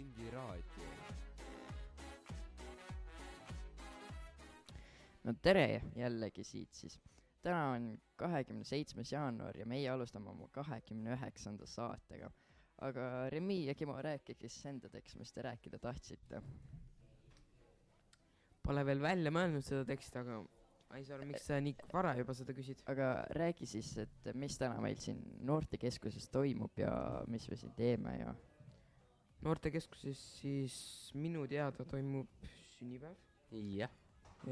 Regi raadio. no tere jällegi siit siis. täna on kahekümne seitsmes jaanuar ja meie alustame oma kahekümne üheksanda saatega. aga Remi ja Kimo, rääkige siis enda tekst, mis te rääkida tahtsite. Pole veel välja mõelnud seda teksti, aga Aisaar, miks sa nii vara juba seda küsid? aga räägi siis, et mis täna meil siin noortekeskuses toimub ja mis me siin teeme ja noortekeskuses siis minu teada toimub sünnipäev. jah,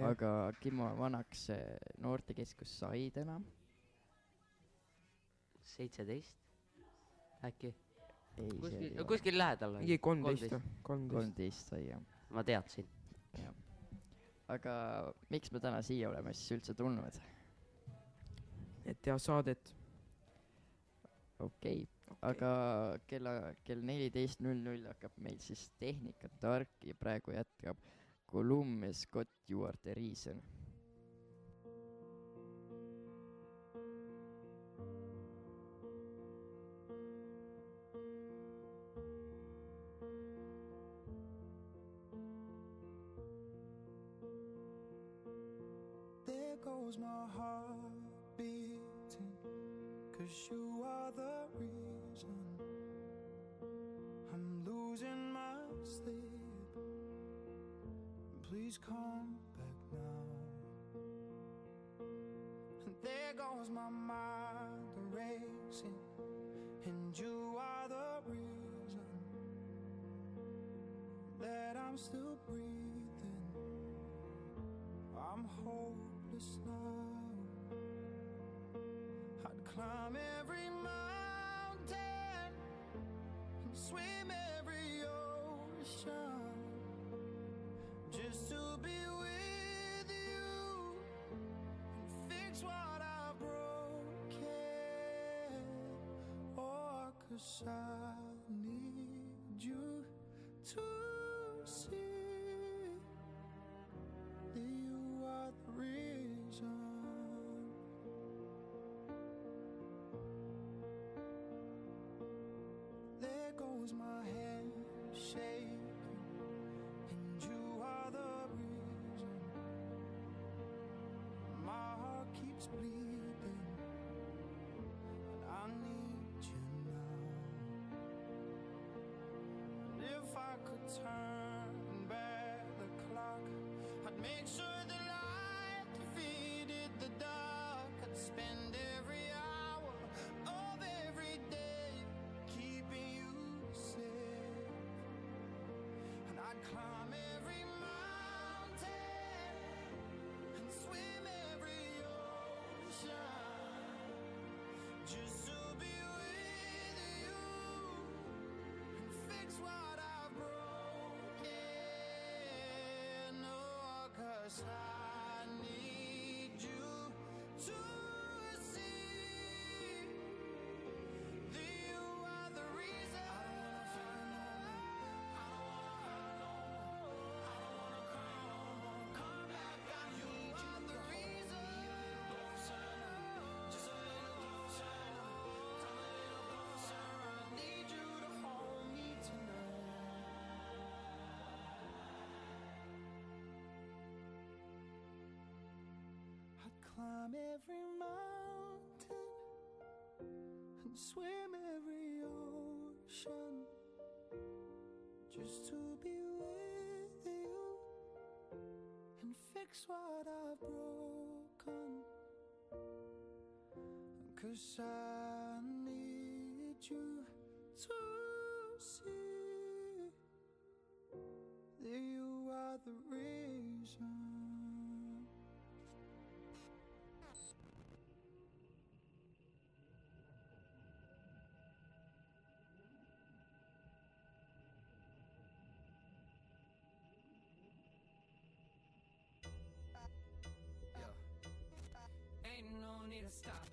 aga Kimo, vanaks noortekeskus sai täna? seitseteist äkki, kuskil, kuskil lähedal on. mingi kolmteist või? kolmteist. sai jah. ma teadsin. aga miks me täna siia oleme siis üldse tulnud? et teha saadet. okei okay., aga kella, kell neliteist null null hakkab meil siis Tehnikatark ja praegu jätkab Columbia Scott You are the reason. Goes my heart beating, cause you are the reason Please come back now. And there goes my mind racing, and you are the reason that I'm still breathing. I'm hopeless now. I'd climb every mountain and swim every ocean Oh, cause I need you to see Oh, cause climb every mountain and swim every ocean just to be with you and fix what I've broken. Cause I need you to see that you are the reason. Ain't no need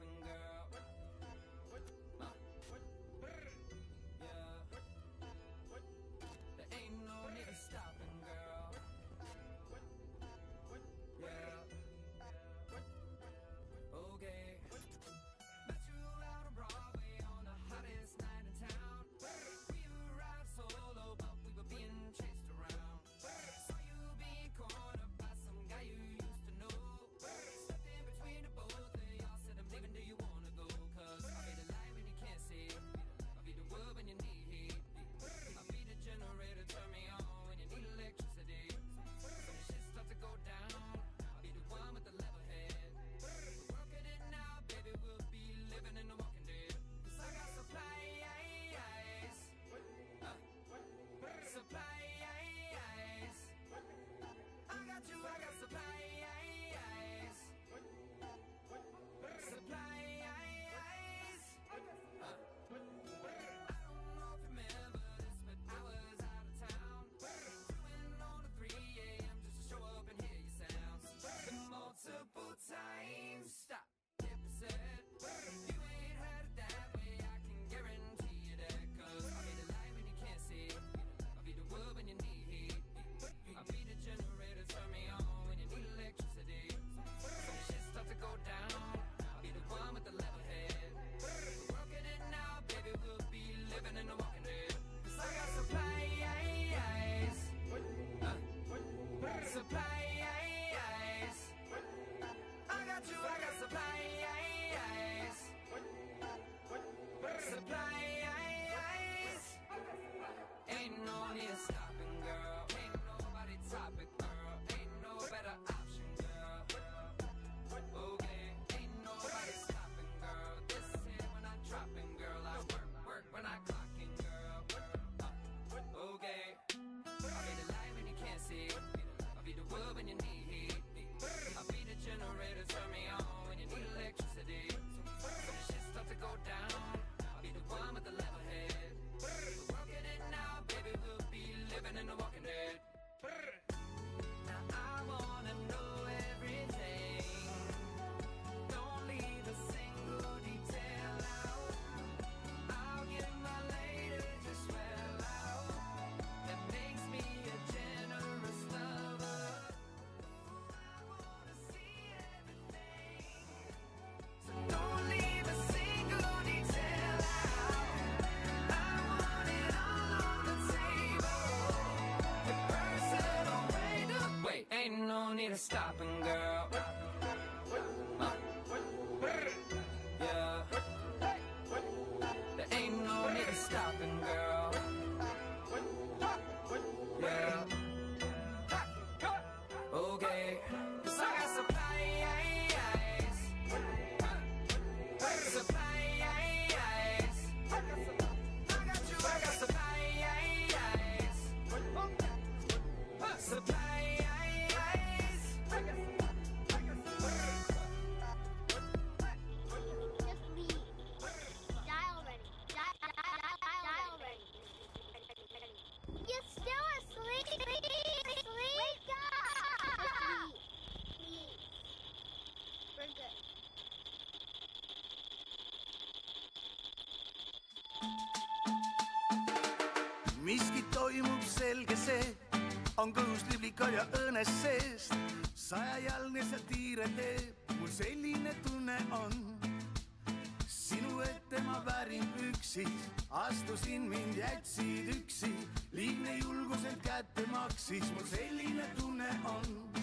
stop miski toimub selge see, on kõhus liblikal ja õõnes sees. sajajalgne satiire teeb, mul selline tunne on. sinu ette ma värin üksi, astusin mind jätsid üksi, liigne julgus end kätte maksis, mul selline tunne on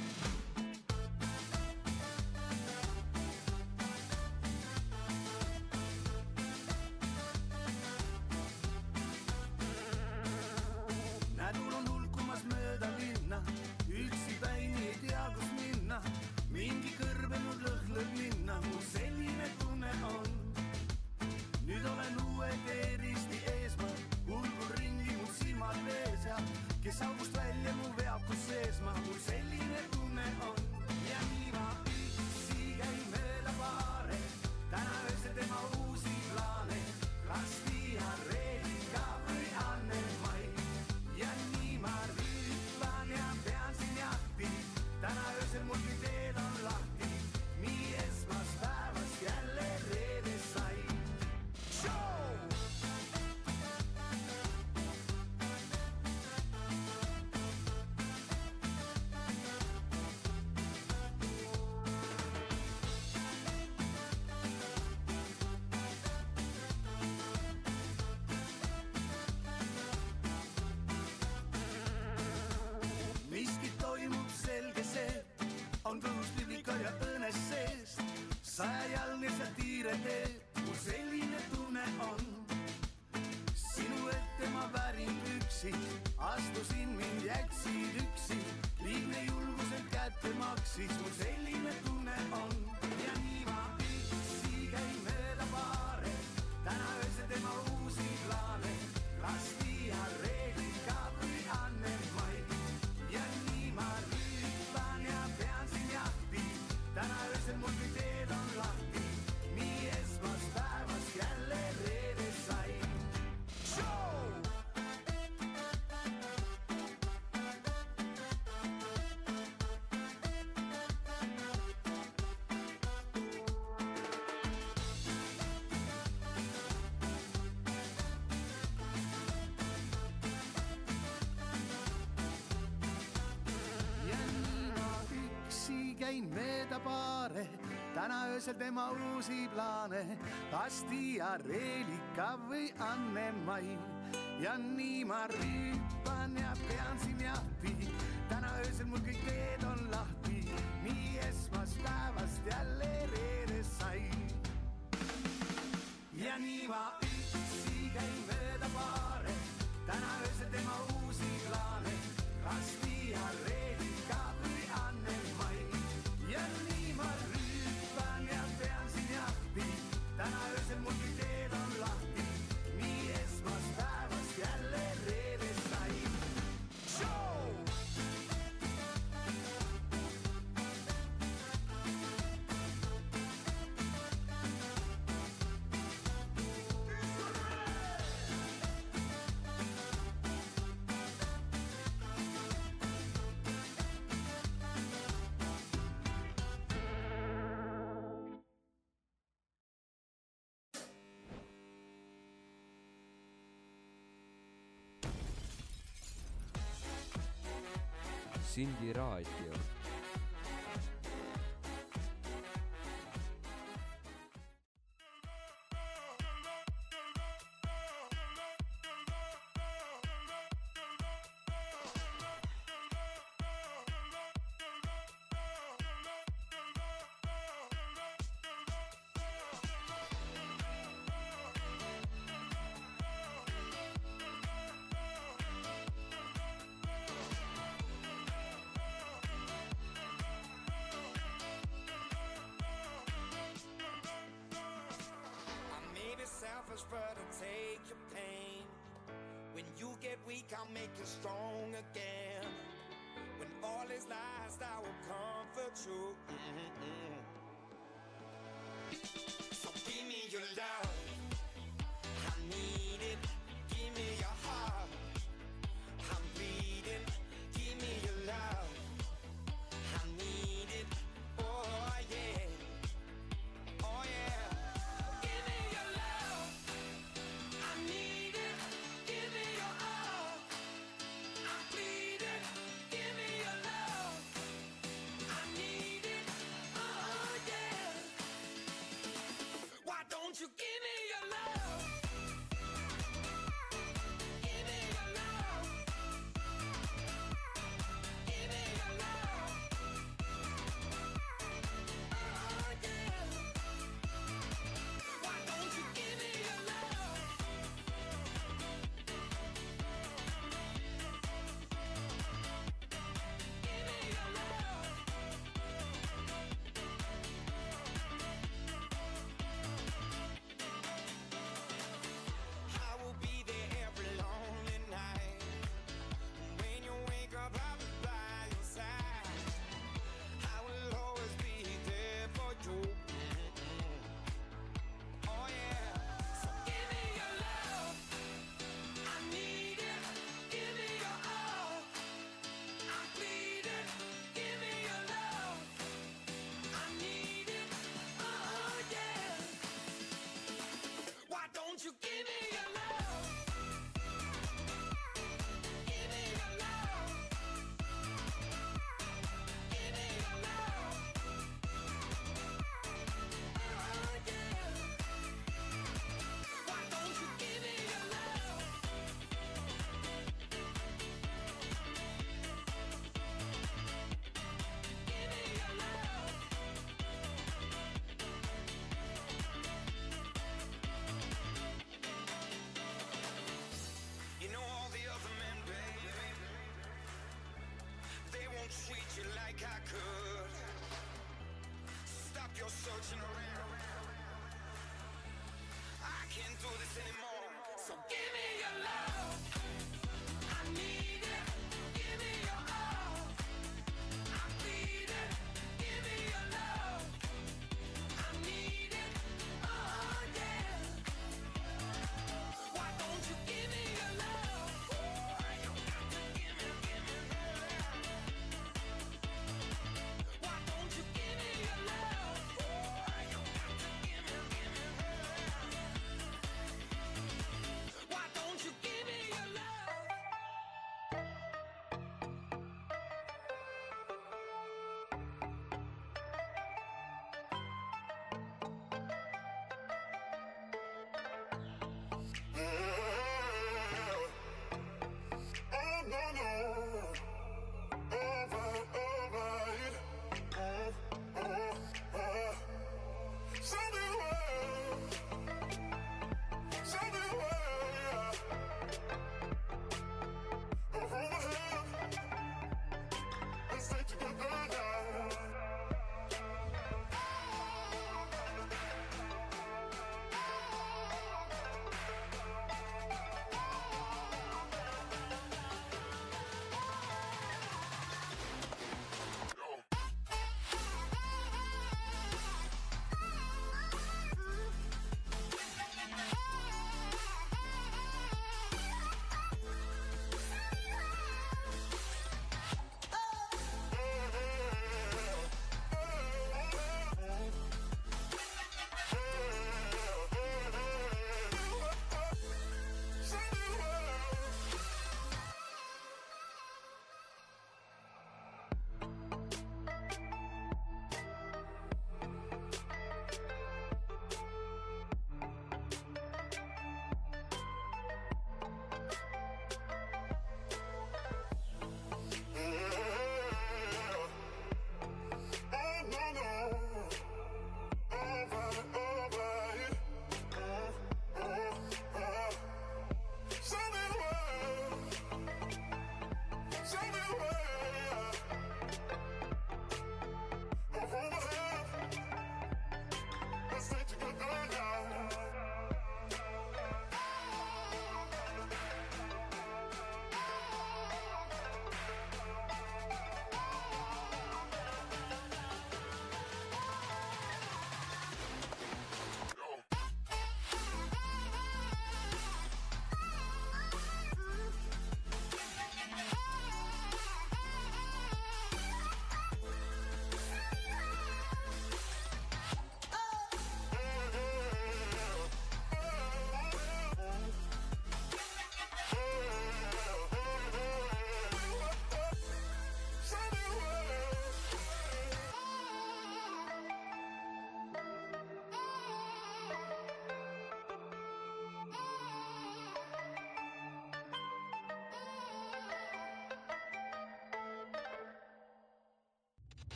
paare, täna öösel tema uusi plaane. Asti ja Reelika või Anne-Mai ja nii ma rüüpan ja pean siin jahti. täna öösel mul kõik teed on. Sindi raadio Mm-hmm.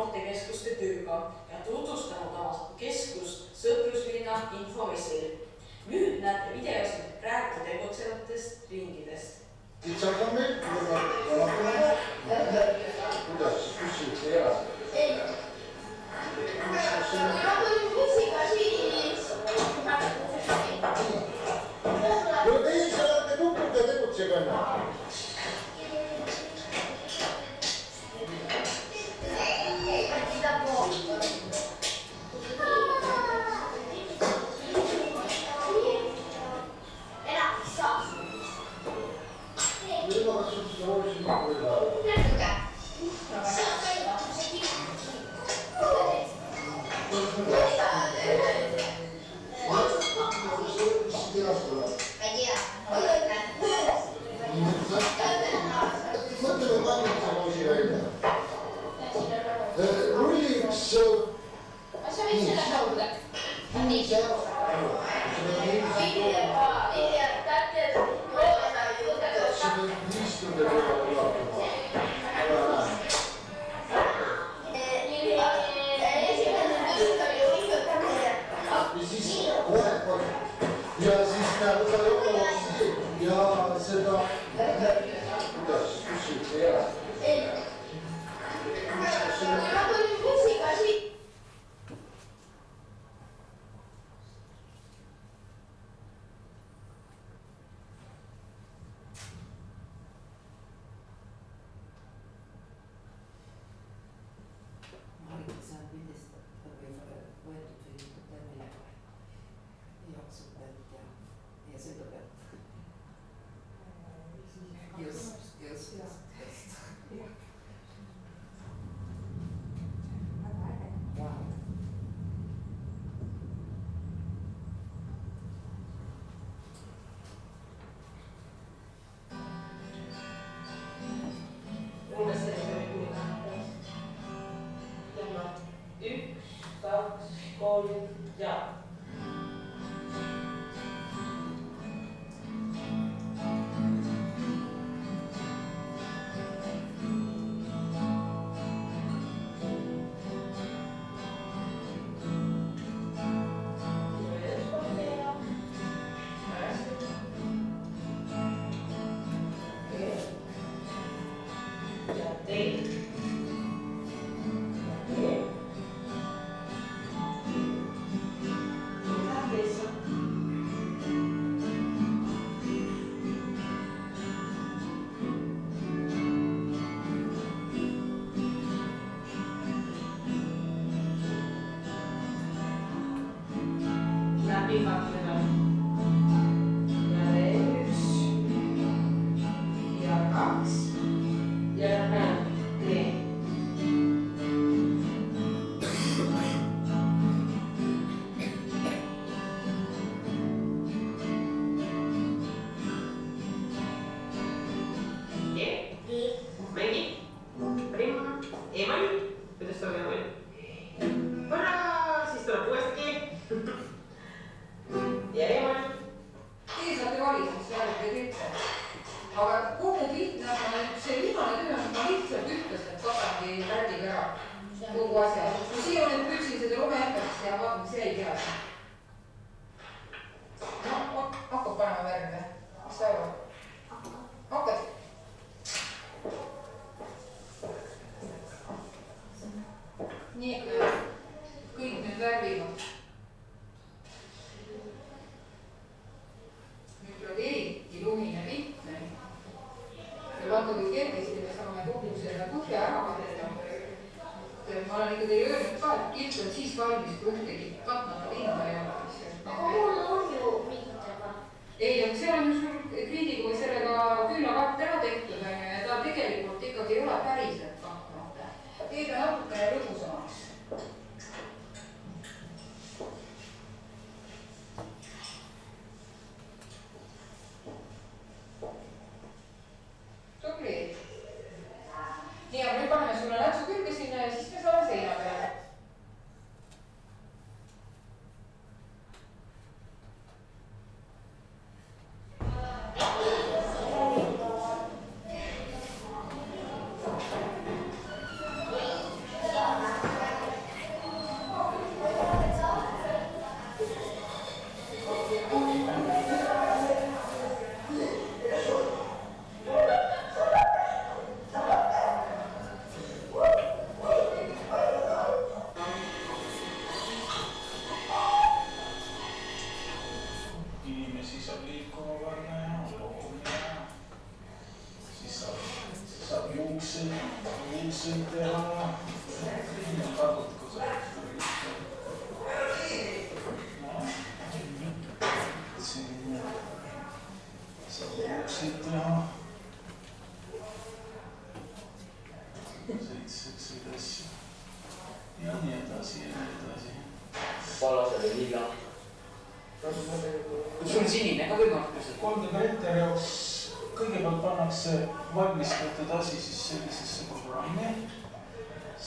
noortekeskuste tööga ja tutvustanud oma keskust Sõpruslinna infomessil. nüüd näete videos praegu tegutsevatest ringidest. kitsas on meil, kuidas küsimus ei ole? ei. no teie seal olete nuputa tegutsega.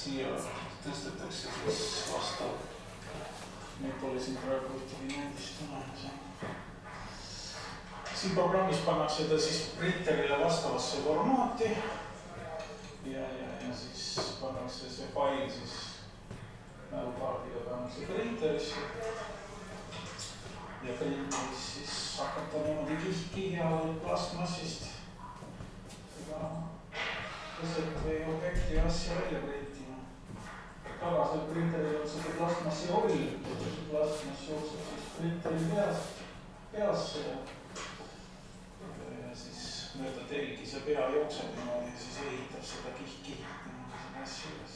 siia tõstetakse siis vastav. meil pole siin praegu ühtegi näidist olemas. siin programmis pannakse ta siis printerile vastavasse formaati ja, ja, ja siis pannakse see fail siis mälukaardiga pannakse printerisse. ja printeris siis hakata niimoodi kihki ja plastmassist seda keset või objekti asja välja printima tagasi, et printeril on see plastmassi oli, plastmass jookseb siis printeri peas, peasse ja, ja siis mööda telgi see pea jookseb niimoodi ja siis ehitab seda kiht-kiht niimoodi massi üles.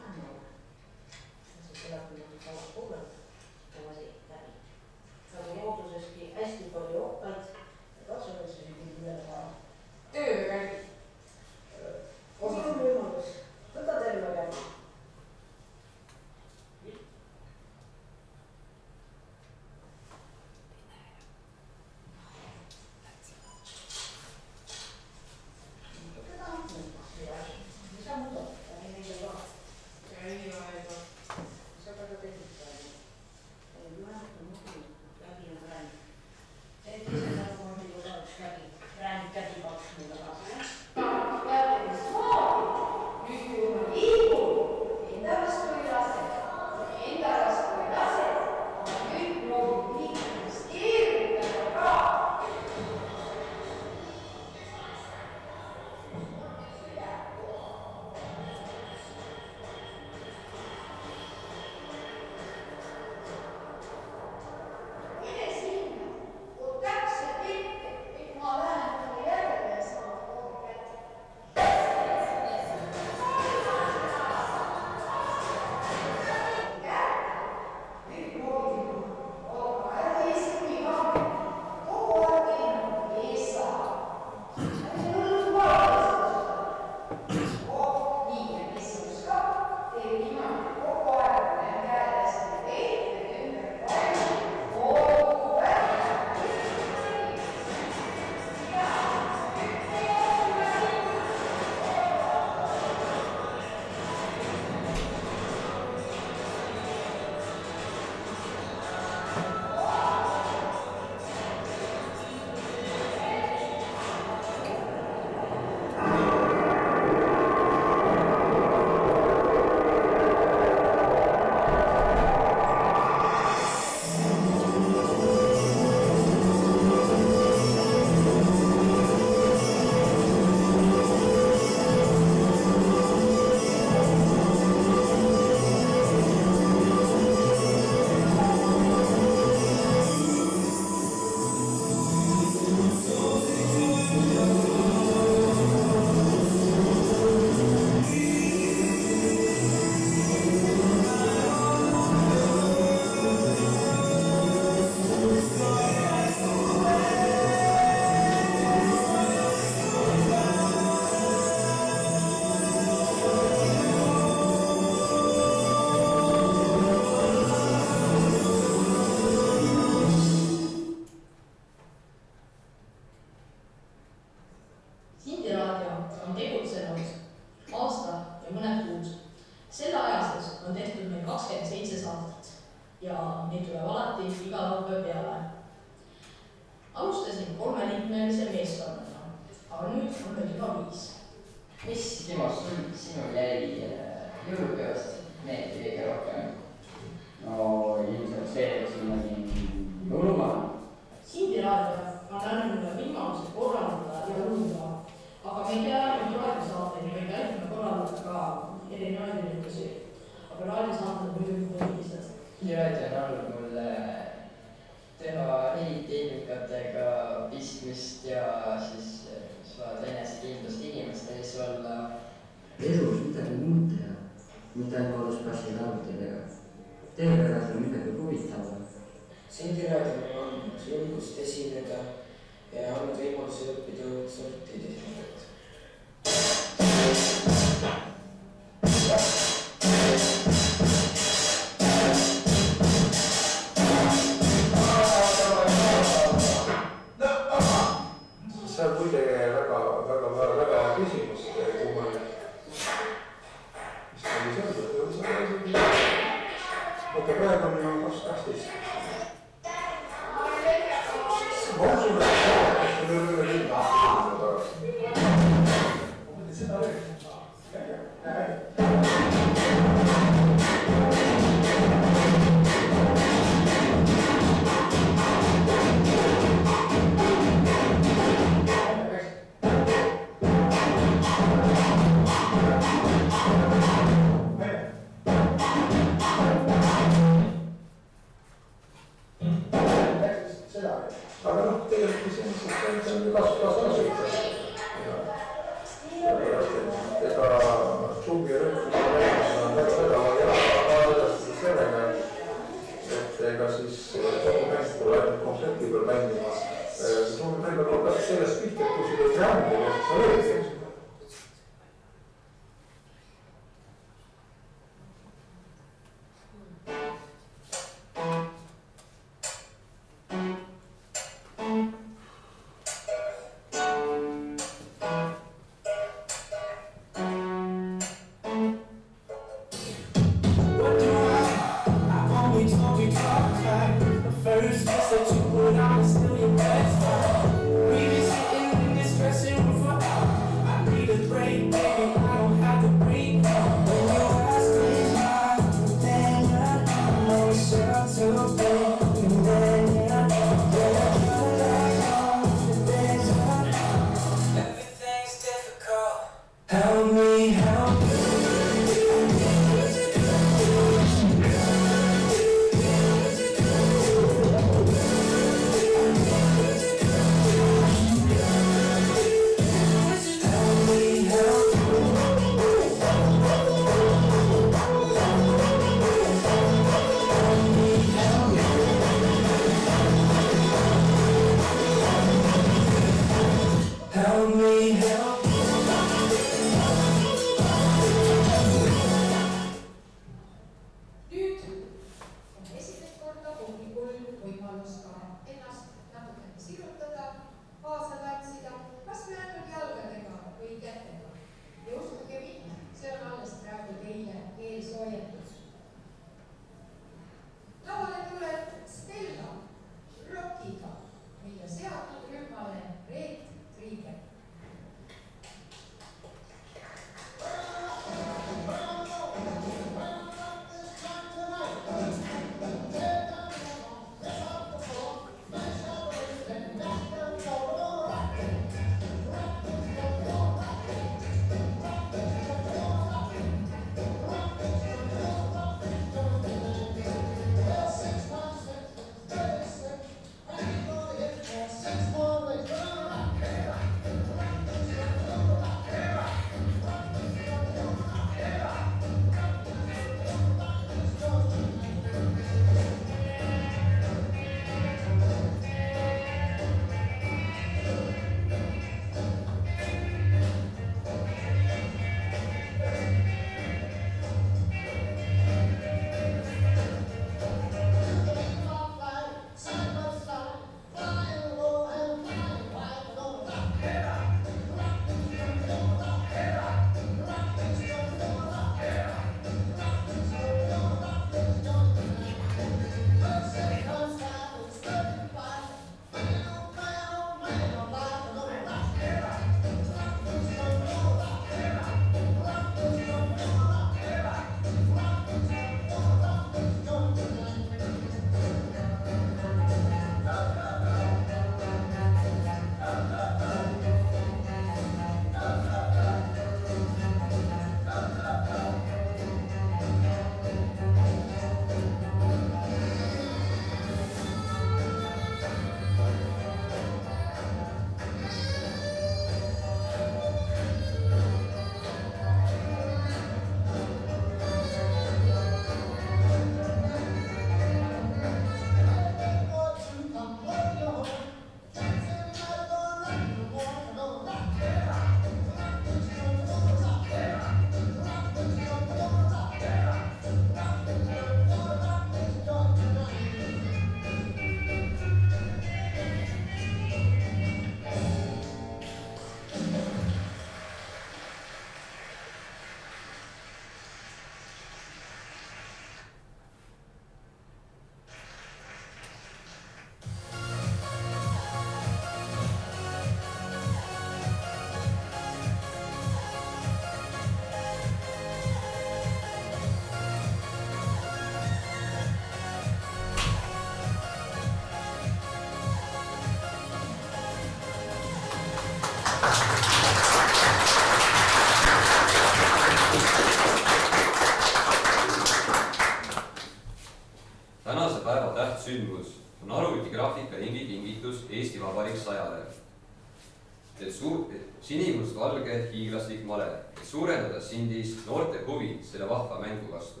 Sinimustvalge hiiglaslik male, et suurendada Sindis noorte huvi selle vahva mängu vastu.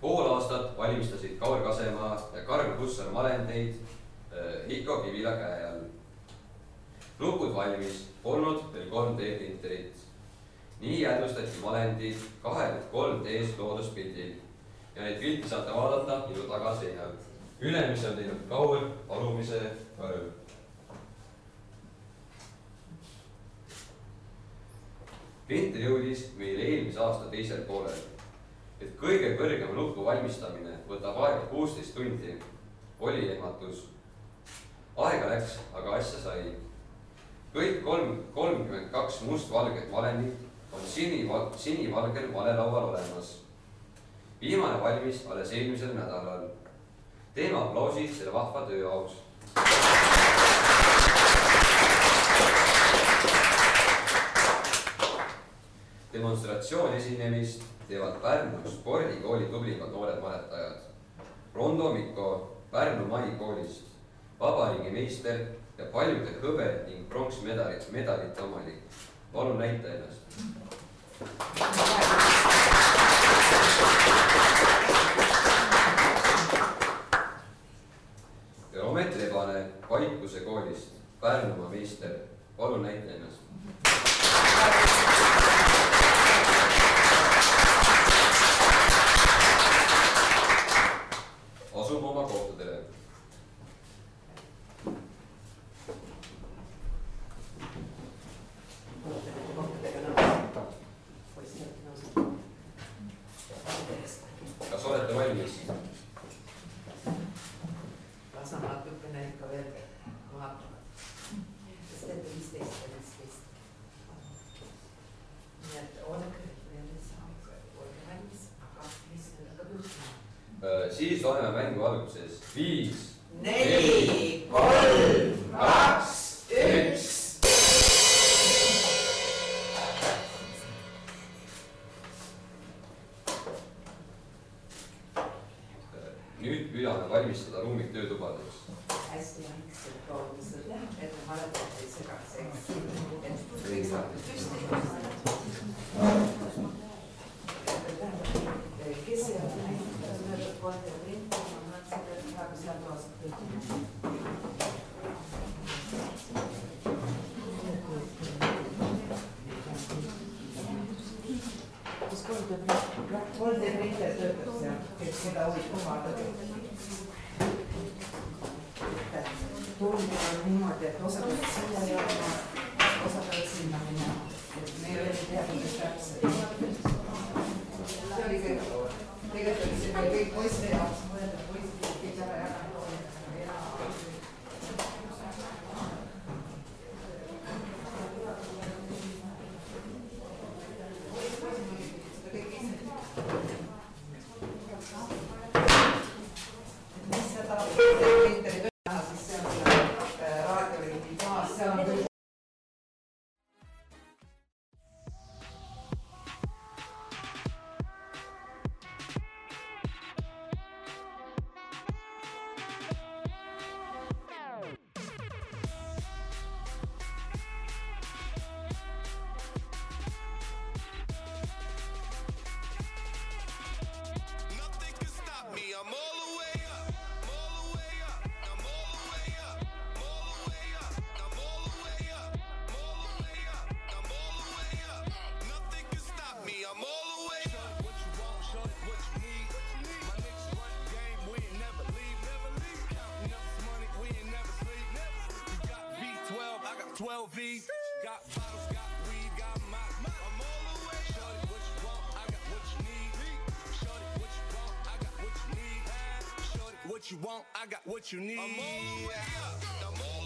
pool aastat valmistasid Kaur Kasemaa ja Karl Hussar malendeid äh, Mikko Kivila käe all. nupud valmis, polnud veel 3D printerit. nii jäädvustati malendid kahelt 3D-s looduspildil ja neid pilte saate vaadata minu tagaseinal. ülemise on teinud Kaur, alumise Karl. Printer jõudis meil eelmise aasta teisel poolel. et kõige kõrgema nupu valmistamine võtab aega kuusteist tundi, oli ehmatus. aega läks, aga asja sai. kõik kolm, kolmkümmend kaks mustvalget malendit on sinival-, sinivalgel malelaual olemas viimane valmis alles eelmisel nädalal. teeme aplausi selle vahva töö auks. Demonstratsiooni esinemist teevad Pärnu spordikooli tublimad noored maletajad. Rondo Mikko Pärnu Mai koolist, vabariigi meister ja paljude hõbe ning pronksmedalite, medalite omanik. palun näita ennast. geomeetriabane Vaikuse koolist, Pärnumaa meister, palun näita ennast. 12 V. Got bottles, got weed, got my. I'm all the way. Shorty, what you want? I got what you need. Shorty, what you want? I got what you need. Shorty, what you want? I got what you need. I'm all the way up. I'm all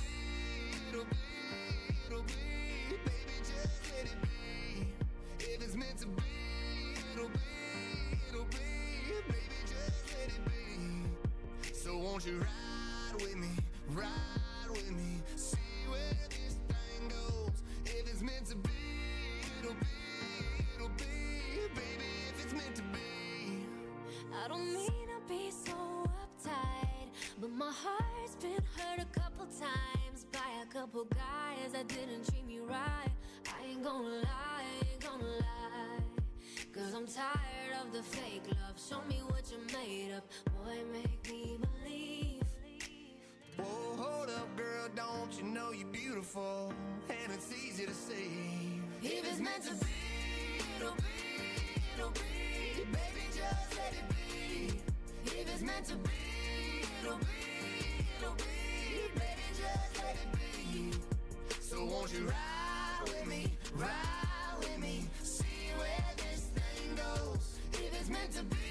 won't you ride with me, ride with me, see where this thing goes. If it's meant to be, it'll be, it'll be. Baby, if it's meant to be. I don't mean to be so uptight, but my heart's been hurt a couple times by a couple guys that didn't treat me right. I ain't gonna lie, ain't gonna lie. Cause I'm tired of the fake love. Show me what you're made of. Boy, make me believe. Hold up, girl, don't you know you're beautiful? And it's easy to see. If it's meant to be, it'll be, it'll be. Baby, just let it be. If it's meant to be, it'll be, it'll be. Baby, just let it be. So won't you ride with me, ride with me, see where this thing goes. If it's meant to be,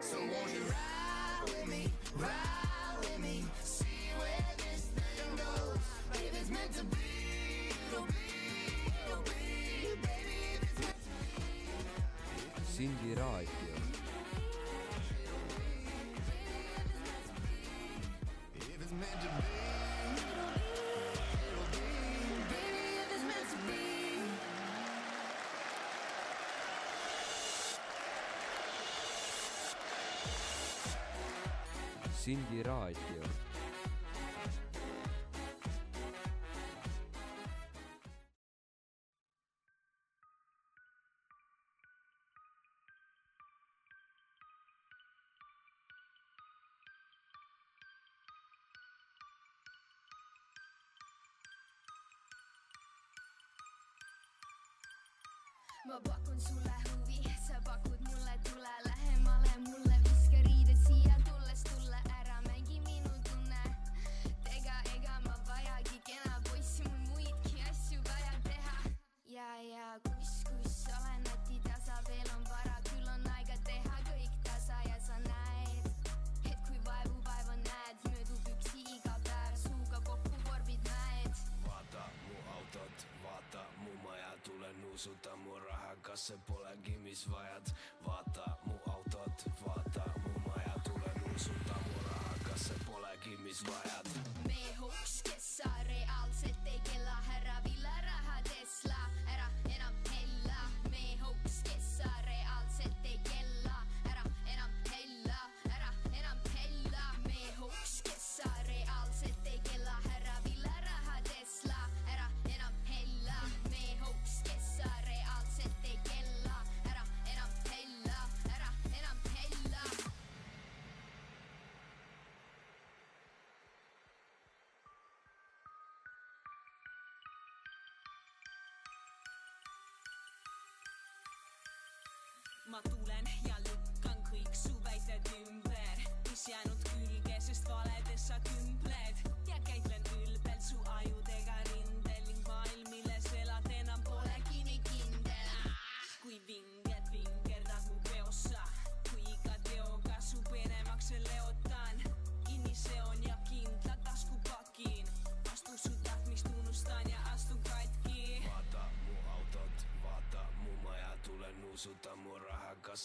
So won't you ride with me, ride with me, see where this thing goes. If it's meant to be, it'll be, it'll be. Baby, if it's meant to Sindi raadio. If Sindi raadio. Mis vajad. vaata mu autot, vaata mu maja, tule nuusuta mu raha, kas see polegi, mis vajad. meehuks, ma tulen ja lükkan kõik su väited ümber, mis jäänud külge, sest valedes sa kümpled ja käitlen ülbelt su ajudega rindel ning maailm, milles elad, enam polegi nii kindel. kui vinged vingerdad mu peossa, kui iga teoga su peremakse leotan, kinni seon ja kindlalt tasku pakin, vastu su tahtmist unustan ja astun katki. vaata mu autot, vaata mu maja, tule nuusuta mu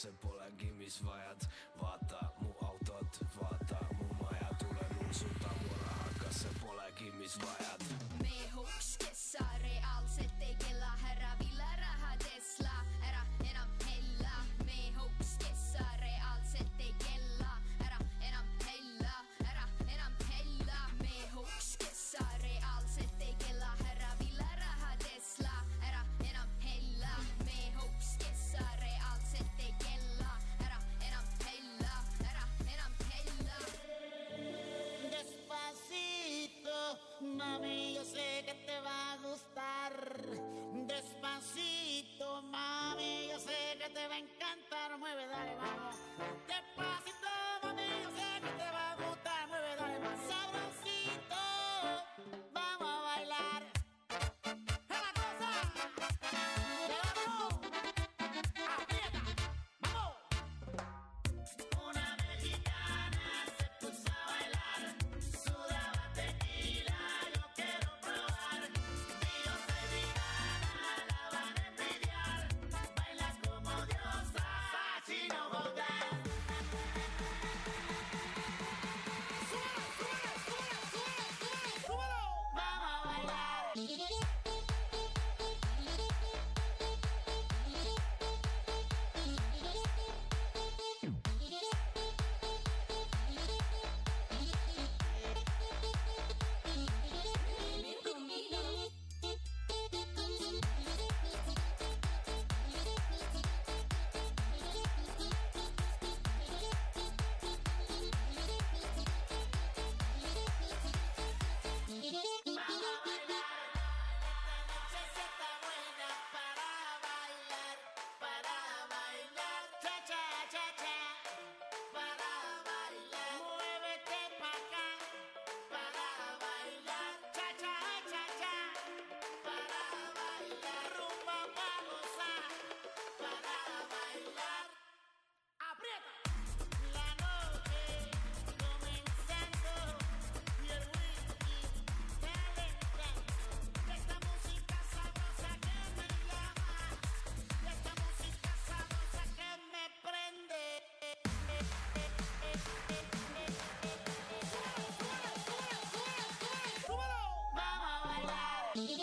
see polegi, mis vajad, vaata mu autot, vaata mu maja, tule nutsuta mu rahaga, see polegi, mis vajad. mehuks, kes sa Fresh.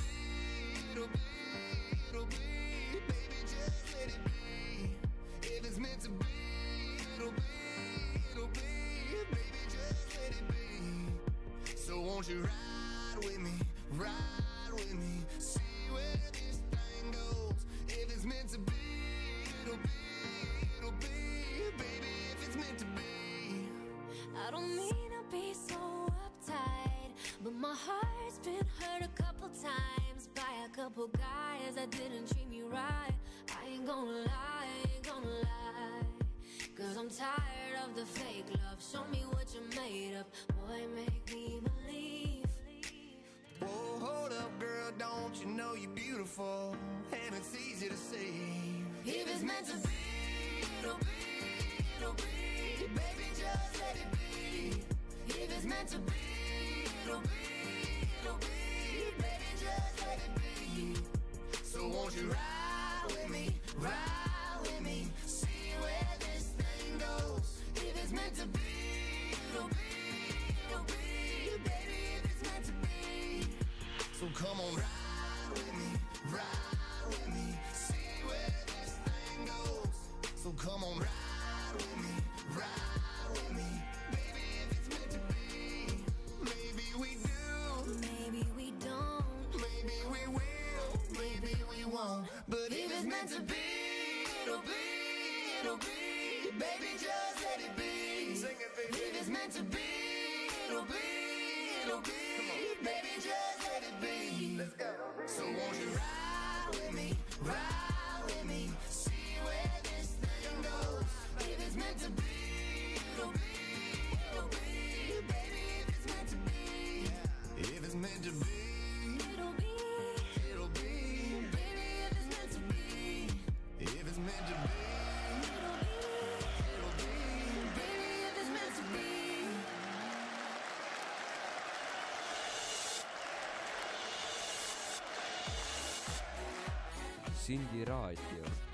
Sindi raadio.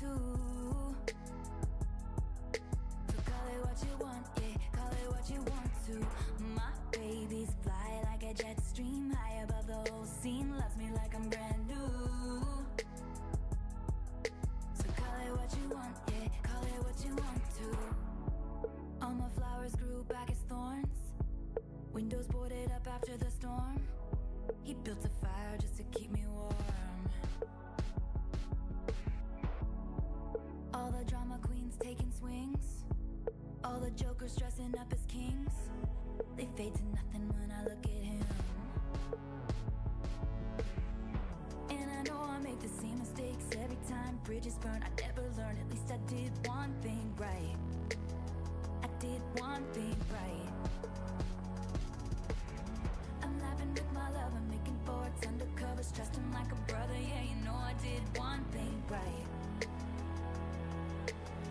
To. So call it what you want, yeah, call it what you want to. My babies fly like a jet stream, high above the whole scene. Loves me like I'm brand new. So call it what you want, yeah, call it what you want to. All my flowers grew back as thorns. Windows boarded up after the storm. He built a dressing up as kings. They fade to nothing when I look at him. And I know I make the same mistakes every time bridges burn. I never learn, at least I did one thing right. I did one thing right. I'm laughing with my love, making forwards undercovers, trust him like a brother. Yeah, you know I did one thing right.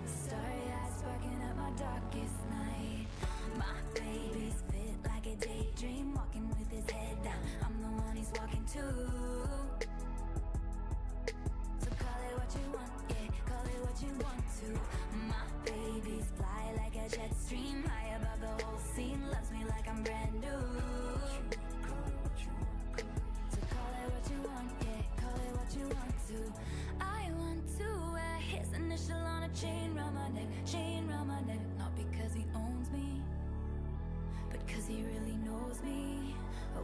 Starry eyes sparking up my darkest because he owns me, but cause he really knows me.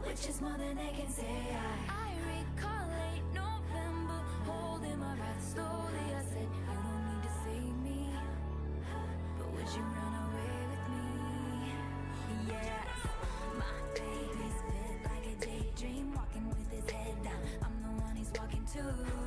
Which is more than they can say. I, I recall late November, holding my breath slowly. I said, You don't need to save me, but would you run away with me? Yes, my baby's fit like a daydream, walking with his head down. I'm the one he's walking to.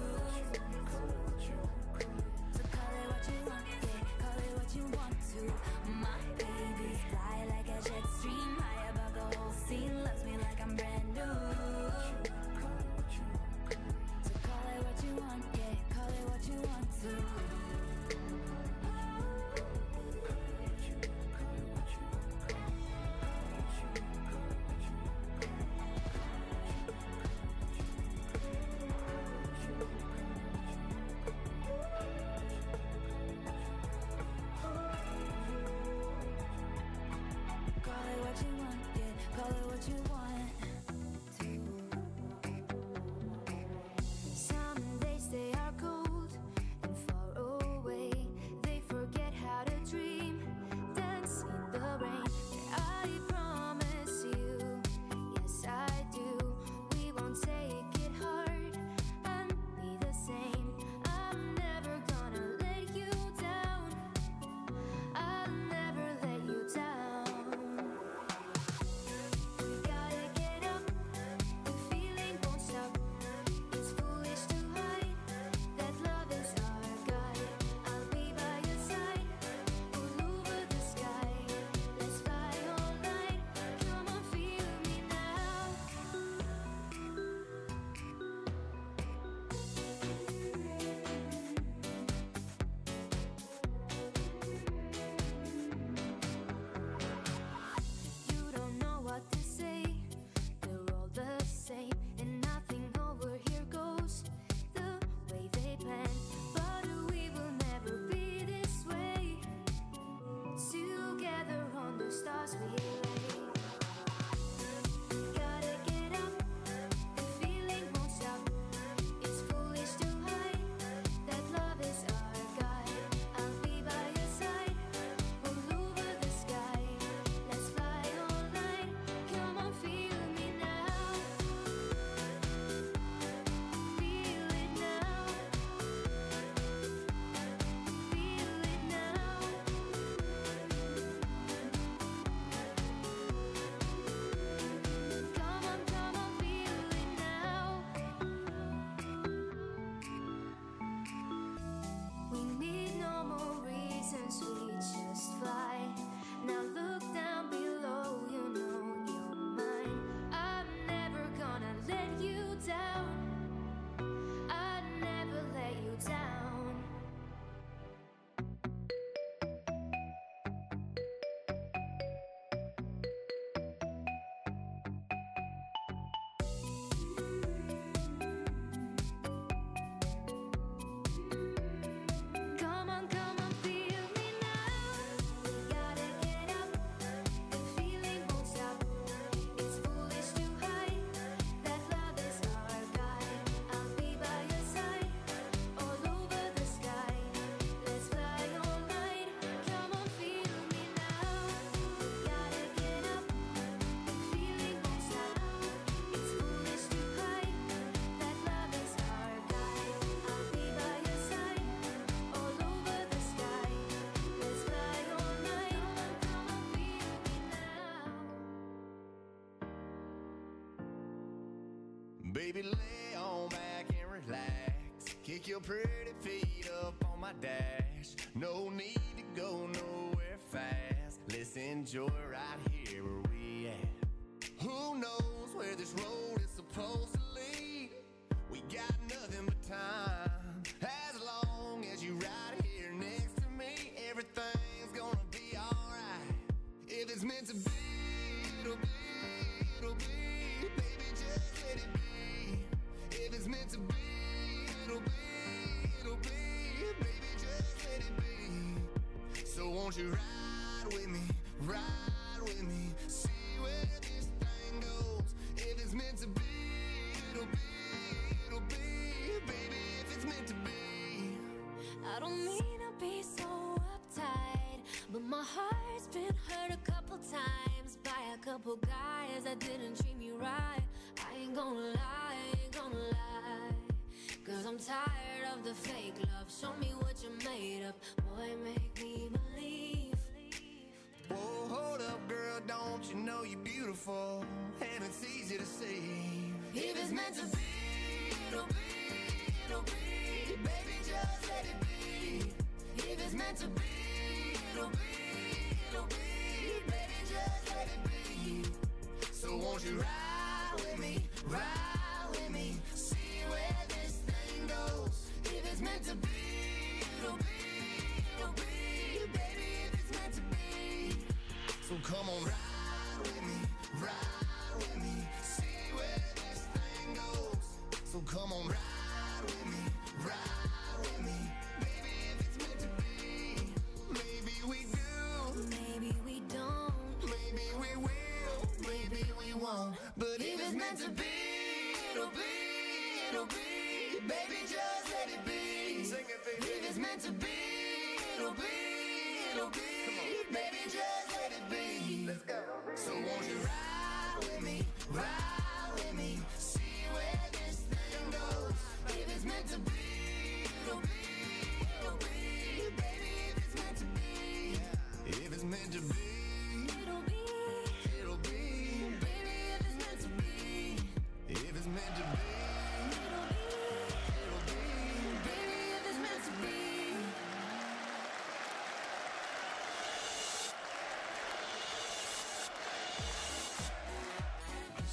Baby, lay on back and relax. Kick your pretty feet up on my dash. No need to go nowhere fast. Let's enjoy right here.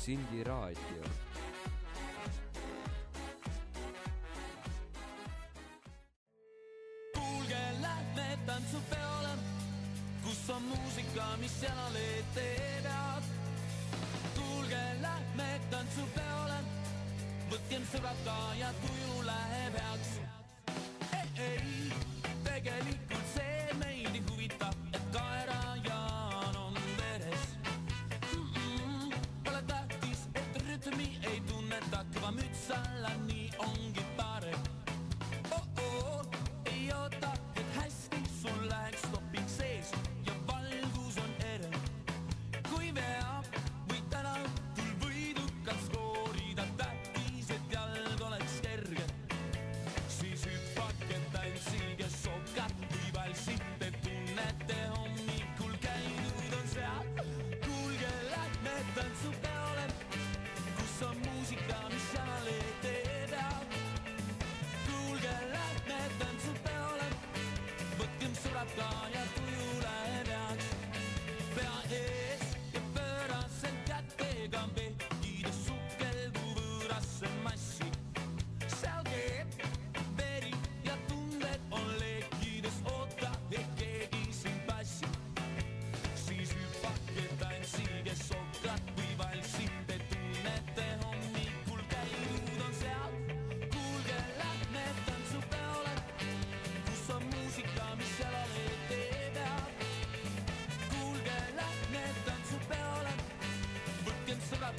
Sindi raadio.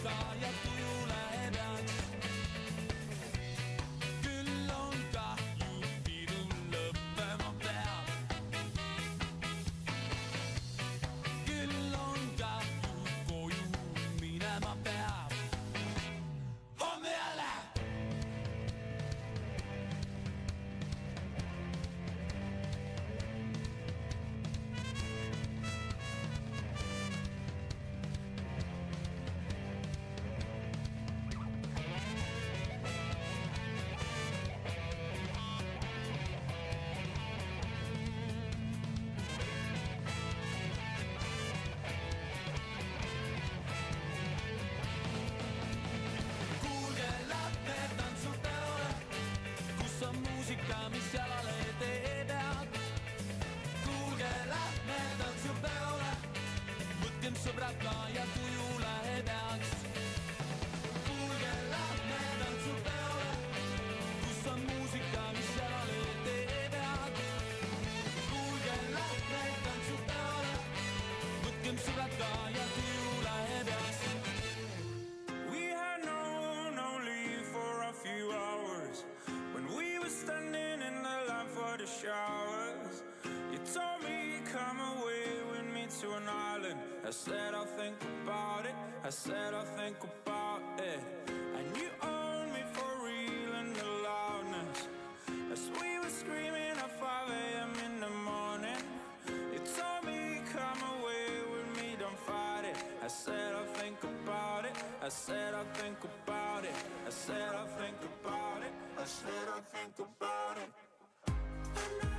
side. I said I'll think about it. I said I'll think about it. And you owned me for real in the loudness. As we were screaming at 5 a.m. in the morning. You told me come away with me, don't fight it. I said I'll think about it. I said I'll think about it. I said I'll think about it. I said I'll think about it.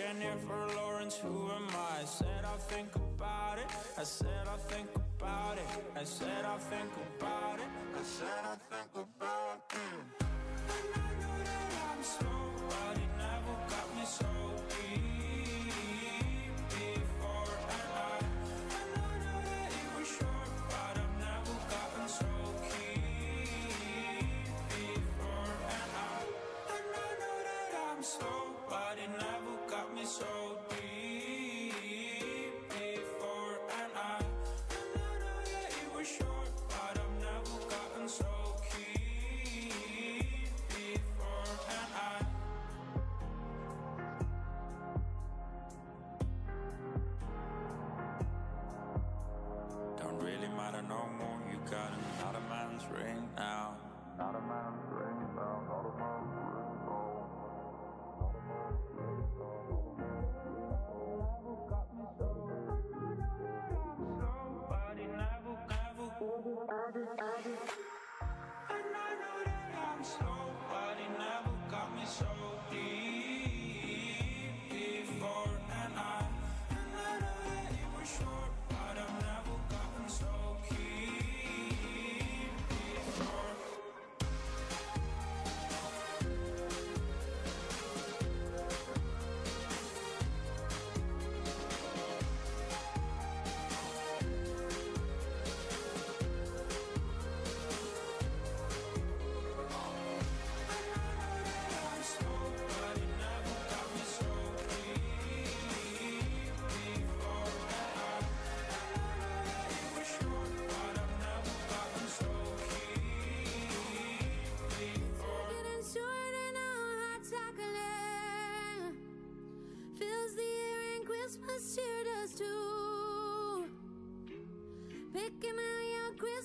Jennifer Lawrence, who am I? I said I think about it. I said I think about it. I said I think about it. I said I think about it. And I know that I'm small,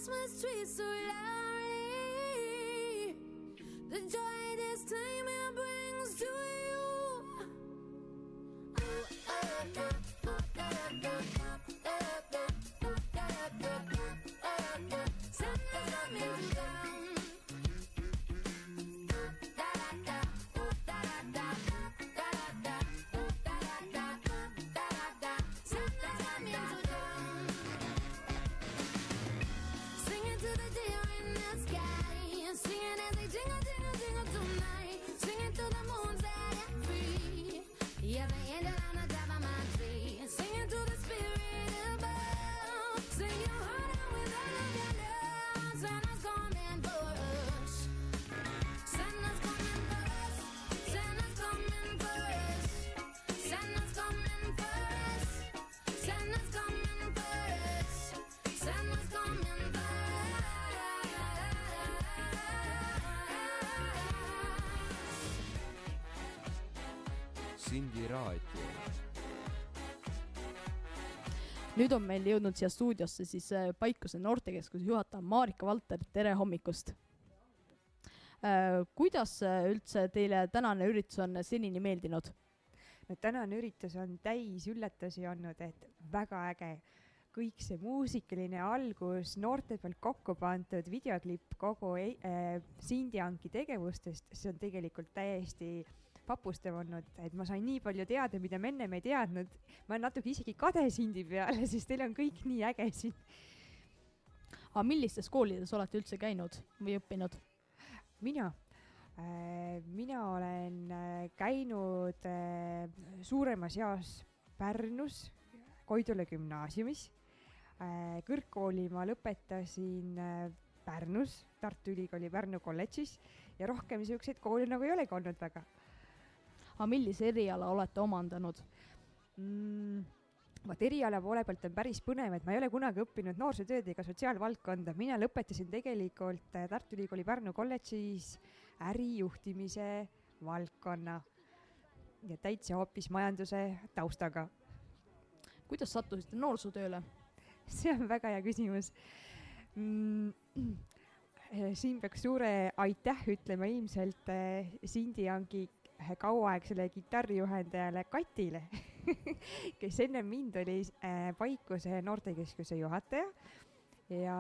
Christmas tree so Sindi raadio. nüüd on meil jõudnud siia stuudiosse siis äh, Paikuse noortekeskuse juhataja Marika Valter, tere hommikust äh,. kuidas äh, üldse teile tänane üritus on senini meeldinud? no tänane üritus on täis üllatusi olnud, et väga äge. kõik see muusikaline algus, noorte pealt kokku pandud videoklipp kogu ei- äh, Sindi Anki tegevustest, see on tegelikult täiesti vapustav olnud, et ma sain nii palju teada, mida ma ennem ei teadnud. ma olen natuke isegi kade Sindi peale, sest teil on kõik nii äge siin. aga millistes koolides olete üldse käinud või õppinud? mina, mina olen äh, käinud äh, suuremas eas Pärnus, Koidula gümnaasiumis. kõrgkooli ma lõpetasin äh, Pärnus, Tartu Ülikooli Pärnu kolledžis ja rohkem siukseid koole nagu ei olegi olnud väga aga millise eriala olete omandanud mm,? vot eriala poole pealt on päris põnev, et ma ei ole kunagi õppinud noorsootööd ega sotsiaalvaldkonda, mina lõpetasin tegelikult äh, Tartu Ülikooli Pärnu kolledžis ärijuhtimise valdkonna ja täitsa hoopis majanduse taustaga. kuidas sattusite noorsootööle? see on väga hea küsimus mm,. siin peaks suure aitäh ütlema ilmselt äh, Sindi Angi äh, kauaaegsele kitarrijuhendajale Katile, kes ennem mind oli äh, Paikuse noortekeskuse juhataja ja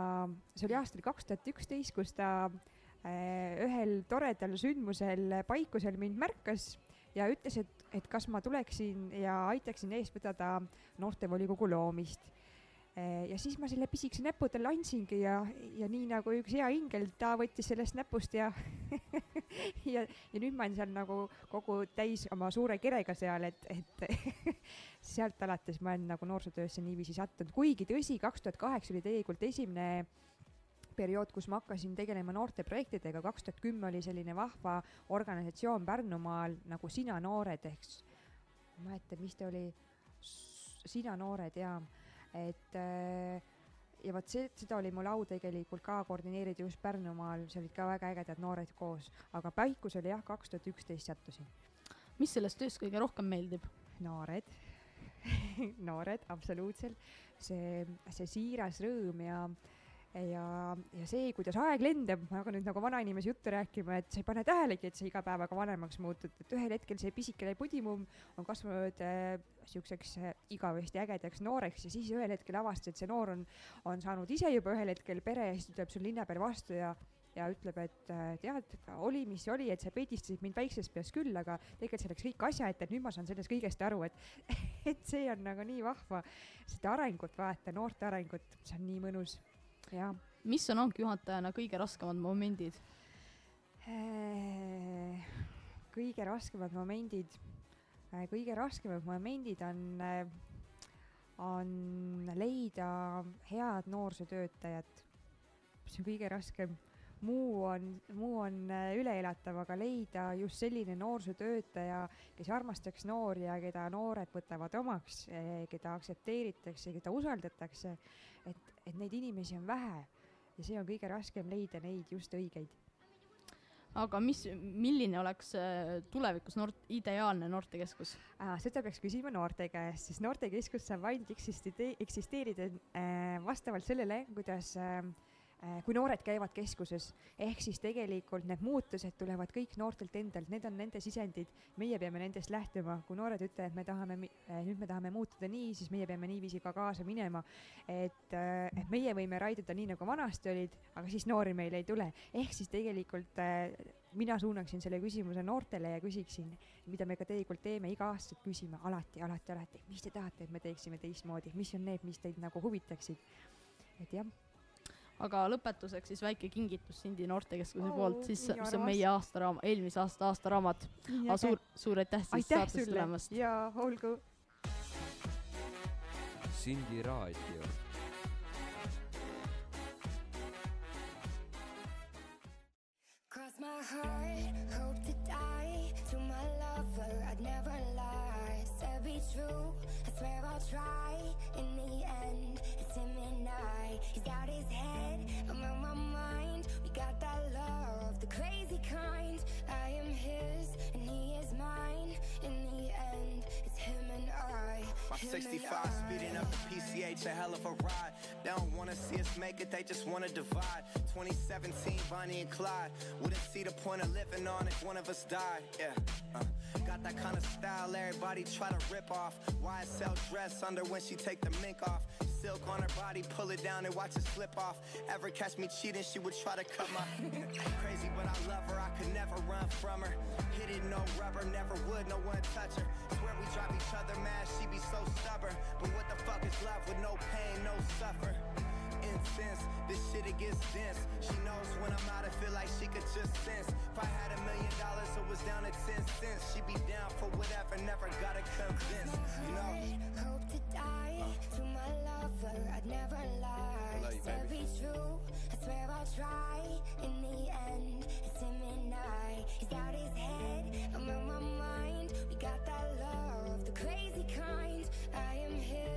see oli aastal kaks tuhat üksteist, kus ta äh, ühel toredal sündmusel Paikusel mind märkas ja ütles, et, et kas ma tuleksin ja aitaksin eest vedada noortevolikogu loomist. ja siis ma selle pisikese näpu talle andsingi ja, ja nii nagu üks hea ingel, ta võttis sellest näpust ja ja, ja nüüd ma olen seal nagu kogu täis oma suure kerega seal, et, et sealt alates ma olen nagu noorsootöösse niiviisi sattunud, kuigi tõsi, kaks tuhat kaheksa oli tegelikult esimene periood, kus ma hakkasin tegelema noorteprojektidega, kaks tuhat kümme oli selline vahva organisatsioon Pärnumaal nagu Sina noored ehk ma ei mäleta, mis ta oli, Sina noored jaa, et äh, ja vot see, seda oli mul au tegelikult ka koordineerida just Pärnumaal, seal olid ka väga ägedad noored koos, aga Paikus oli jah, kaks tuhat üksteist sattusin. mis sellest tööst kõige rohkem meeldib? noored, noored, absoluutselt, see, see siiras rõõm ja ja, ja see, kuidas aeg lendab, ma hakkan nüüd nagu vanainimese juttu rääkima, et sa ei pane tähelegi, et sa iga päevaga vanemaks muutud, et ühel hetkel see pisikene pudimumm on kasvanud äh, siukseks äh, igavesti ägedaks nooreks ja siis ühel hetkel avastad, et see noor on, on saanud ise juba ühel hetkel pere ja siis tuleb sul linna peal vastu ja ja ütleb, et äh, tead, oli, mis oli, et sa peidistasid mind väikses peas küll, aga tegelikult see läks kõik asja ette, et nüüd ma saan sellest kõigest aru, et et see on nagu nii vahva, seda arengut vaata, noorte arengut, see on nii mõnus. Mis on hankjuhatajana kõige raskemad momendid? kõige raskemad momendid, kõige raskemad momendid on, on leida head noorsootöötajat. see on kõige raskem, muu on, muu on äh, üleelatav, aga leida just selline noorsootöötaja, kes armastaks noori ja keda noored võtavad omaks, keda aktsepteeritakse, keda usaldatakse, et, et neid inimesi on vähe ja see on kõige raskem leida neid just õigeid aga mis, milline oleks äh, tulevikus noort, ideaalne noortekeskus? seda peaks küsima noorte käest, sest noortekeskus saab ainult eksisteerida äh, vastavalt sellele, kuidas äh, kui noored käivad keskuses, ehk siis tegelikult need muutused tulevad kõik noortelt endalt, need on nende sisendid, meie peame nendest lähtuma, kui noored ütlevad, et me tahame, nüüd me tahame muutuda nii, siis meie peame niiviisi ka kaasa minema. et, et meie võime raiduda nii, nagu vanasti olid, aga siis noori meile ei tule, ehk siis tegelikult äh, mina suunaksin selle küsimuse noortele ja küsiksin, mida me ka tegelikult teeme iga-aastaselt, küsime alati, alati, alati, mis te tahate, et me teeksime teistmoodi, mis on need, mis teid nagu huvitaksid. et jah aga lõpetuseks siis väike kingitus Sindi noortekeskuse Oo, poolt, siis see on meie aastaraam-, eelmise aasta aastaraamat. Aga suur, suur aitäh siis saatesse tulemast. ja olgu. Sindi raadio. Cross my heart, hope to die. To my lover, I'd never lie. Be true, I swear I'll try. In the end, it's him and I. He's out his head, I'm on my mind. We got that love, the crazy kind. I am his, and he 65 speeding up the PCH, a hell of a ride. They don't wanna see us make it, they just wanna divide. 2017, Bonnie and Clyde. Wouldn't see the point of living on if one of us died. Yeah. Uh, got that kind of style everybody try to rip off. YSL dress under when she take the mink off. Silk on her body, pull it down and watch it slip off. Ever catch me cheating, she would try to cut my crazy, but I love her. I could never run from her. Hit it, no rubber, never would, no one touch her. Swear we drive each other mad, she be so stubborn. But what the fuck is love with no pain, no suffer? Incense, this shit it gets dense. She knows when I'm out, I feel like she could just sense. If I had a million dollars, it was down to ten cents. She'd be down for whatever, never gotta convince. You know. Hope to die to my lover. I'd never lie. love you, To baby. be true, I swear I'll try. In the end, it's him and I. He's out his head, I'm on my mind. We got that love, the crazy kind. I am his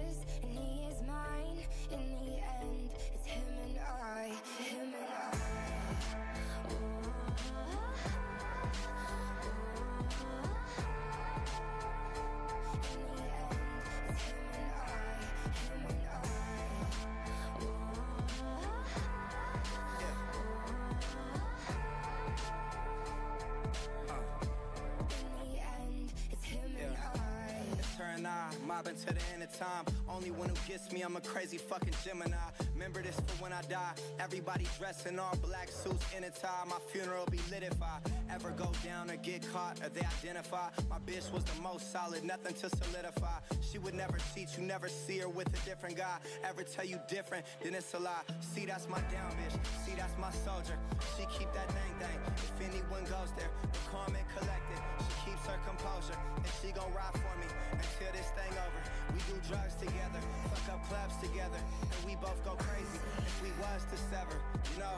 Only one who gets me, I'm a crazy fucking Gemini. Remember this for when I die. Everybody dressed in all black suits in a tie. My funeral be lit if I ever go down or get caught or they identify. My bitch was the most solid, nothing to solidify. She would never cheat, you never see her with a different guy. Ever tell you different, then it's a lie. See, that's my down bitch. See, that's my soldier. She keep that thing thing. If anyone goes there, the and collected. She keeps her composure, and she gon' ride for me until this thing over. We do drugs together, fuck up clubs together, and we both go crazy if we was to sever. You know,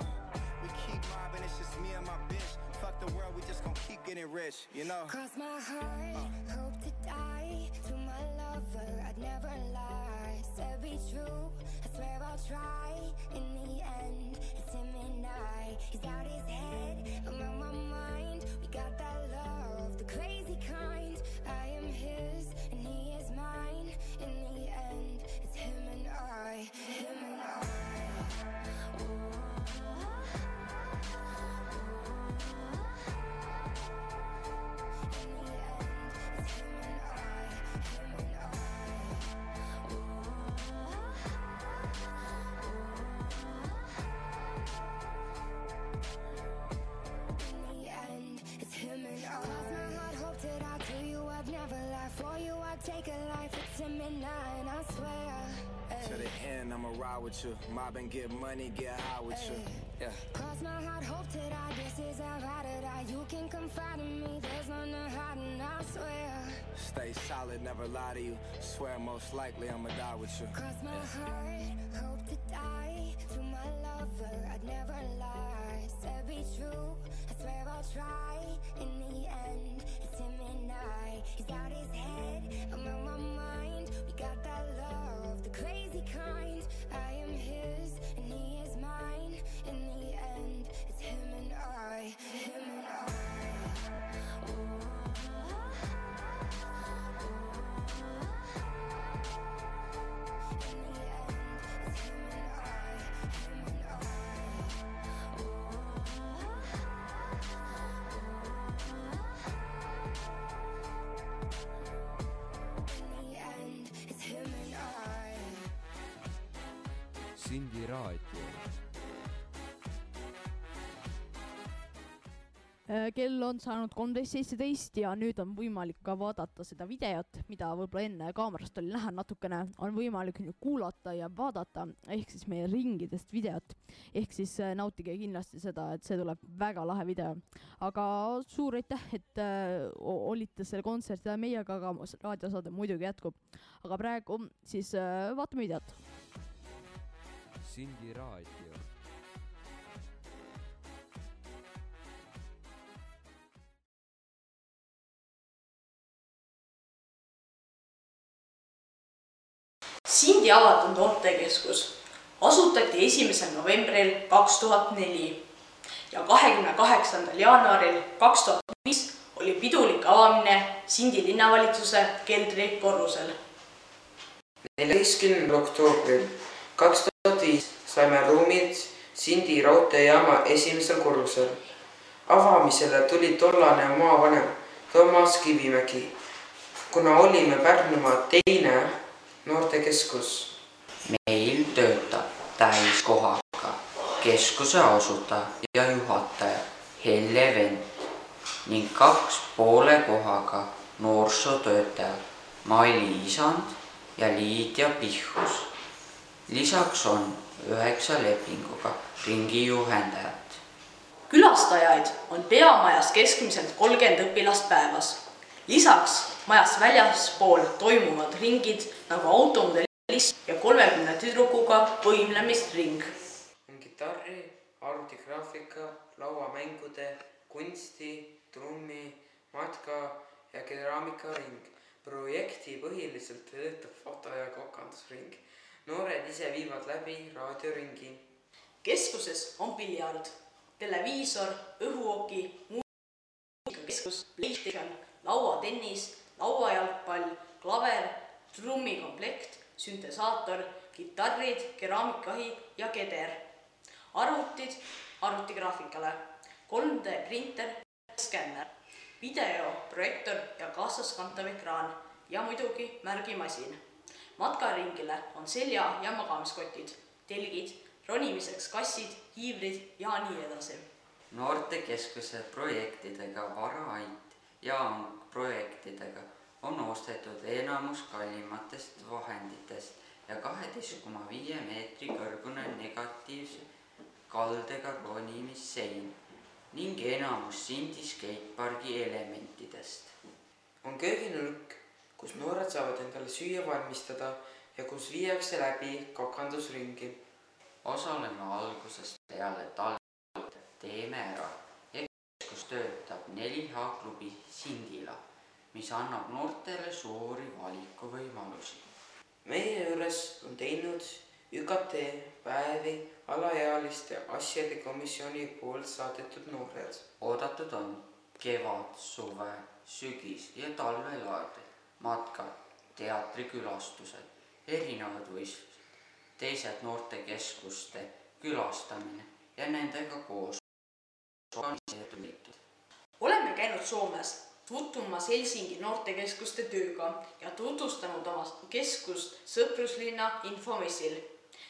we keep mobbing, it's just me and my bitch. Fuck the world, we just gon' keep getting rich, you know. Cross my heart, hope to die to my lover. I'd never lie. Said be true, I swear I'll try. In the end, it's him and I. He's out his head, I'm on my mind. We got that love, the crazy kind. I am his I. Him and. Mob and get money, get high with you. Yeah. Cross my heart, hope to die. This is how I to die. You can confide in me. There's none to hide, and I swear. Stay solid, never lie to you. Swear most likely I'ma die with you. Cross my heart, hope to die to my lover. I'd never lie. Said be true, I swear I'll try. In the end, it's him and I. He's out his head, I'm on my mind. We got that love, the crazy kind. I am kell on saanud kolmteist seitseteist ja nüüd on võimalik ka vaadata seda videot, mida võib-olla enne kaamerast oli näha natukene, on võimalik nüüd kuulata ja vaadata, ehk siis meie ringidest videot. ehk siis äh, nautige kindlasti seda, et see tuleb väga lahe video. aga suur aitäh, et äh, olite selle kontserdi ajal meiega, aga raadiosaade muidugi jätkub. aga praegu siis äh, vaatame videot. Sindi raadio. Sindi avatud noortekeskus asutati esimesel novembril kaks tuhat neli ja kahekümne kaheksandal jaanuaril kaks tuhat viis oli pidulik avamine Sindi linnavalitsuse keldrikorrusel. neljateistkümnendal oktoobril kaks tuhat viis saime ruumid Sindi raudteejaama esimesel korrusel. avamisele tuli tollane maavanem Toomas Kivimägi, kuna olime Pärnumaa teine noortekeskus. meil töötab täiskohaga keskuse asutaja ja juhataja Helle Vent ning kaks poole kohaga noorsootöötajad Maili Isand ja Liidia Pihhus. lisaks on üheksa lepinguga ringijuhendajat. külastajaid on peamajas keskmiselt kolmkümmend õpilast päevas. lisaks majast väljaspool toimuvad ringid nagu automudelis ja kolmekümne tüdrukuga võimlemisring. on kitarri, arvutigraafika, lauamängude, kunsti, trummi, matka ja keraamikaring. projekti põhiliselt töötab foto- ja kokandusring. noored ise viivad läbi raadioringi. keskuses on piljard, televiisor, õhuoki, muusikakeskus, PlayStation, lauatennis, lauajalgpall, klaver, trummikomplekt, süntesaator, kitarrid, keraamikahi ja keder. arvutid arvutigraafikale, 3D printer, skänner, videoprojektor ja kaasaskantav ekraan ja muidugi märgimasin. matkaringile on selja- ja magamiskotid, telgid, ronimiseks kassid, hiivrid ja nii edasi. noortekeskuse projektidega Varaait ja projektidega on ostetud enamus kallimatest vahenditest ja kaheteist koma viie meetri kõrgune negatiivse kaldega ronimissein ning enamus Sindi skatepargi elementidest. on kööginurk, kus noored saavad endale süüa valmistada ja kus viiakse läbi kakandusringi. osaleme algusest peale talvet, teeme ära töötab 4H klubi Sindila, mis annab noortele suuri valikuvõimalusi. meie juures on teinud ÜKT päevi alaealiste asjade komisjoni poolt saadetud noored. oodatud on kevad, suve, sügis ja talvelaagrid, matkad, teatrikülastused, erinevad võistlused, teised noortekeskuste külastamine ja nendega koos organiseeritud käinud Soomes tutvumas Helsingi noortekeskuste tööga ja tutvustanud oma keskust sõpruslinna infomessil.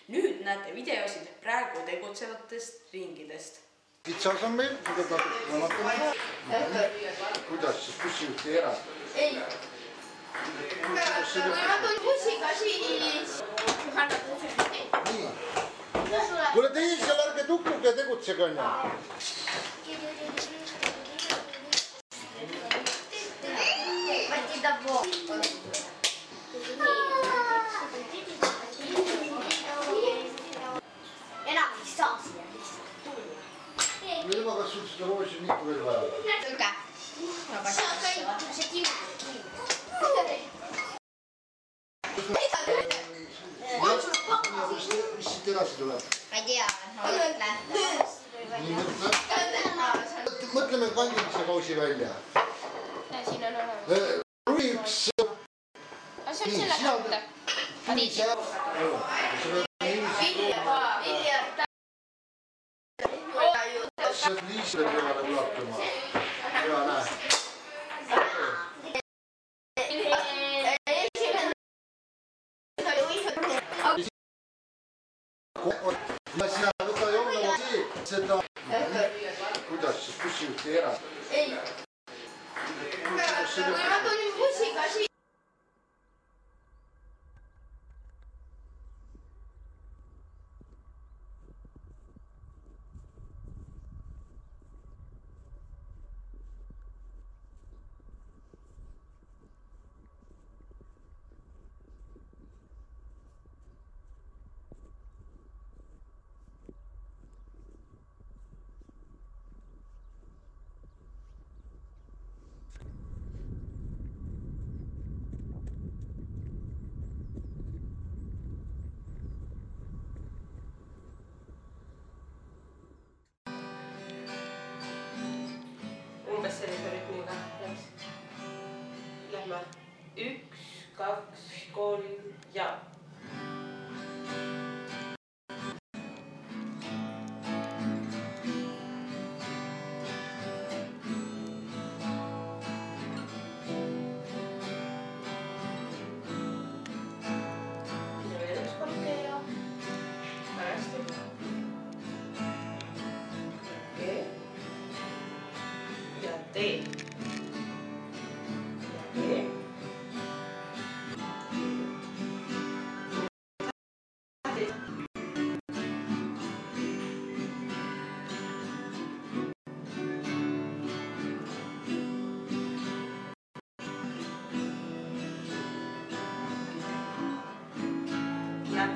nüüd näete videosid praegu tegutsevatest ringidest. kitsas on meil, mida ta kannatama. kuidas siis, kus sind keerab? ei. kui ma tulen bussiga, siis kannad bussiga. nii. kuule teie seal ärge tukkuge ja tegutsege onju. Mati Tabo. enam ei saa siia lihtsalt tulla. nüüd ma kas sul seda roosi nikku veel vaja on? tulge. See on kõik, see kivi. mis, mis siit edasi tuleb? ma ei tea, ma mõtlen. nii mõtle, mõtleme kandilise kausi välja. siin on olemas. Rulli üks. aga see on selle kohta. nii. see liisile peale ulatuma. ja näe. ja sina võta joonama see, seda. kuidas siis, kus sind keerab? 私が見るとおりに無心だし。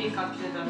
Ja pikalt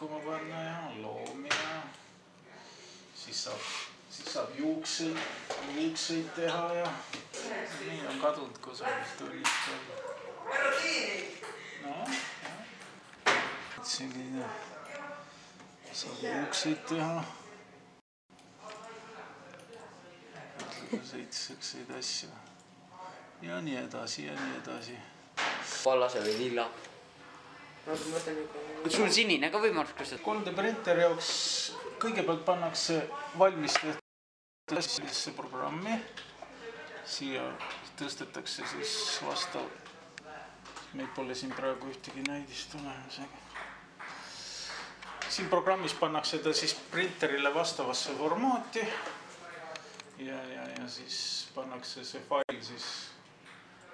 liikuma panna ja loomi ja siis saab, siis saab juukseid, juukseid teha ja nii on kadunud kusagilt tunnist välja. noh, selline, saab juukseid teha. seitseid asju ja nii edasi ja nii edasi. kollase või lilla. oota, ma võtan ikka. Sul sinine ka võimalus kasutada. 3D printeri jaoks kõigepealt pannakse valmis tehtud programmi. siia tõstetakse siis vastav, meil pole siin praegu ühtegi näidist olemas, aga. siin programmis pannakse ta siis printerile vastavasse formaati. ja, ja, ja siis pannakse see fail siis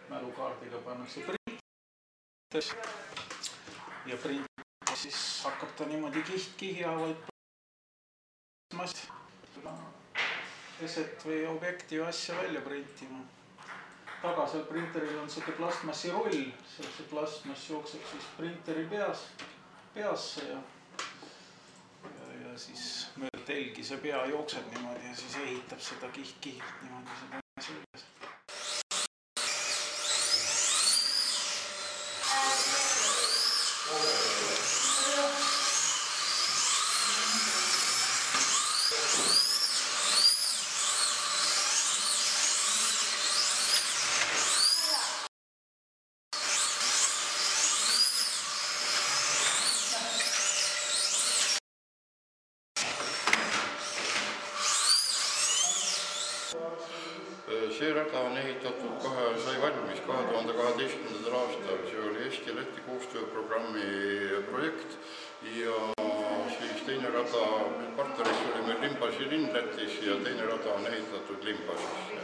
mälukaardiga pannakse printeri ja print siis hakkab ta niimoodi kiht kihi haaval mast eset või objekti või asja välja printima. tagasel printeril on sihuke plastmassi roll, seal see plastmass jookseb siis printeri peas, peasse ja ja, ja siis mööda telgi see pea jookseb niimoodi ja siis ehitab seda kiht kihilt niimoodi seda asja üles. see rada on ehitatud kahe, sai valmis kahe tuhande kaheteistkümnendal aastal, see oli Eesti-Läti koostööprogrammi projekt ja siis teine rada, partneriks oli meil Limbasi linn Lätis ja teine rada on ehitatud Limbasisse.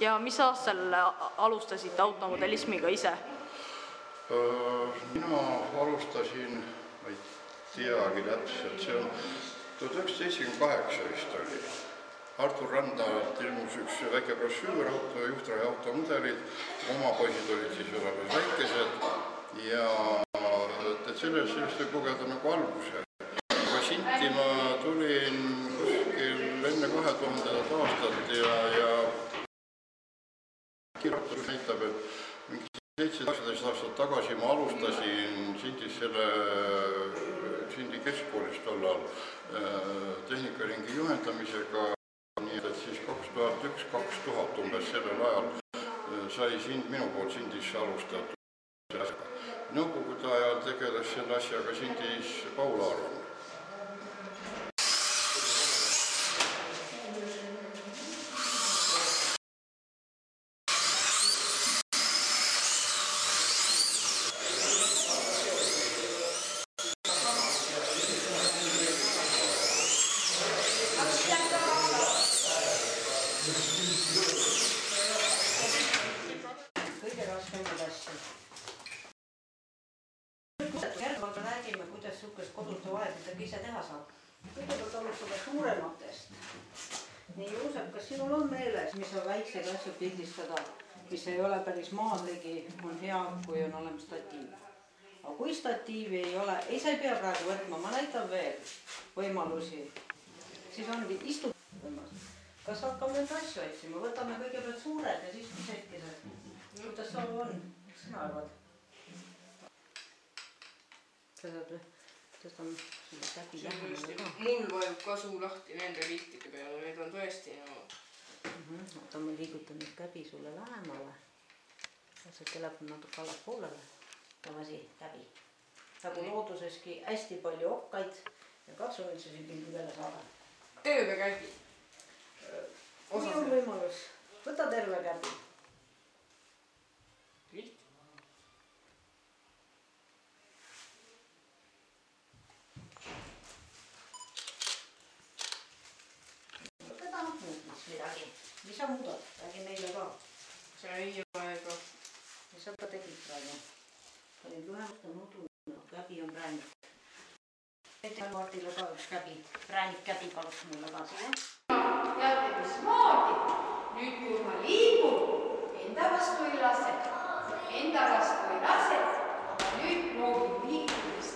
ja mis aastal alustasite automodelismiga ise? mina alustasin, ma ei teagi täpselt, see on tuhat üheksasada seitsekümmend kaheksa vist oli. Artur Randalt ilmus üks väike brošüür, auto, juhtraja automudelid, oma poisid olid siis veel alles väikesed ja et sellest, sellest võib lugeda nagu alguse. aga Sinti ma tulin kuskil enne kahe tuhandendat aastat ja, ja kirjutus näitab, et mingi seitse, kaheksateist aastat tagasi ma alustasin Sindis selle, Sindi keskkoolis tollal tehnikaringi juhendamisega, nii et siis kaks tuhat üks, kaks tuhat umbes sellel ajal sai Sind, minu poolt Sindis alustatud. Nõukogude ajal tegeles selle asjaga Sindis Paul Aaron. kõige raskemaid asju. järgnevalt räägime, kuidas niisugust koduste vahetitega ise teha saab. kõigepealt alustada suurematest. nii, Juusep, kas sinul on meeles, mis on väikseid asju pildistada, mis ei ole päris maadligi, on hea, kui on olemas statiiv. aga kui statiivi ei ole, ei, sa ei pea praegu näitan veel võimalusi. siis ongi, istud võimalus. kas hakkame nüüd asju otsima, võtame kõigepealt suured ja siis pisikesed. kuidas sul on, mis sina arvad? tõstame selle käbi lähemale ka. mul vajub ka suu lahti nende piltide peale, need on tõesti no Mhm, oota, ma liigutan nüüd käbi sulle lähemale. see telefon natuke allapoolele. tõmbasi käbi. Nagu looduseski hästi palju okkaid ja katsu nüüd see pildi peale saada. terve käbi. kui on võimalus, võta terve käbi. võta noh muutmas midagi, mis sa muudad, räägi meile ka. sa ei ole ega. mis sa ka tegid praegu? panid lühemalt nudu, käbi on präänik. teete Mardile ka üks käbi, präänik käbi paluks mulle ka siia. teate mismoodi? nüüd, kui ma liigun, enda vastu ei lase, enda vastu ei lase, nüüd proovin liikudes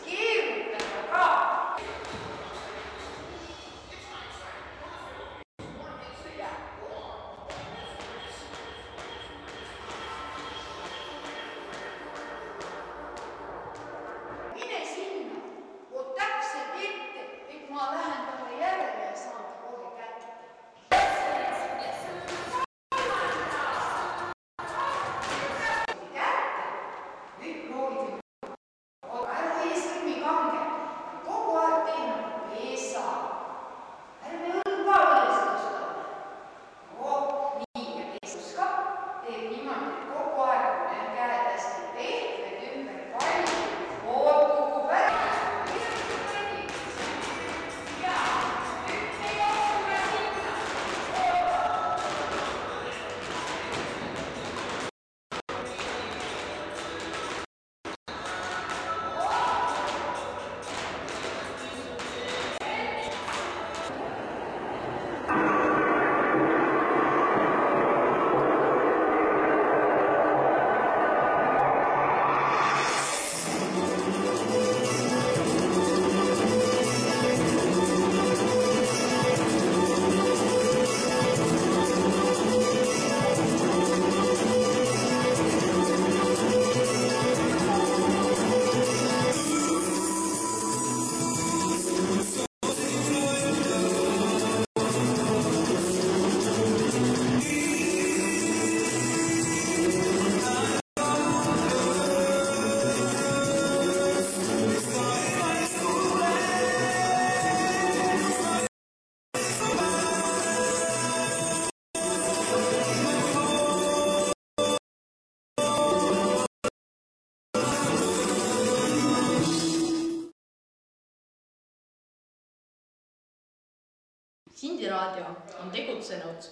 tegutsenud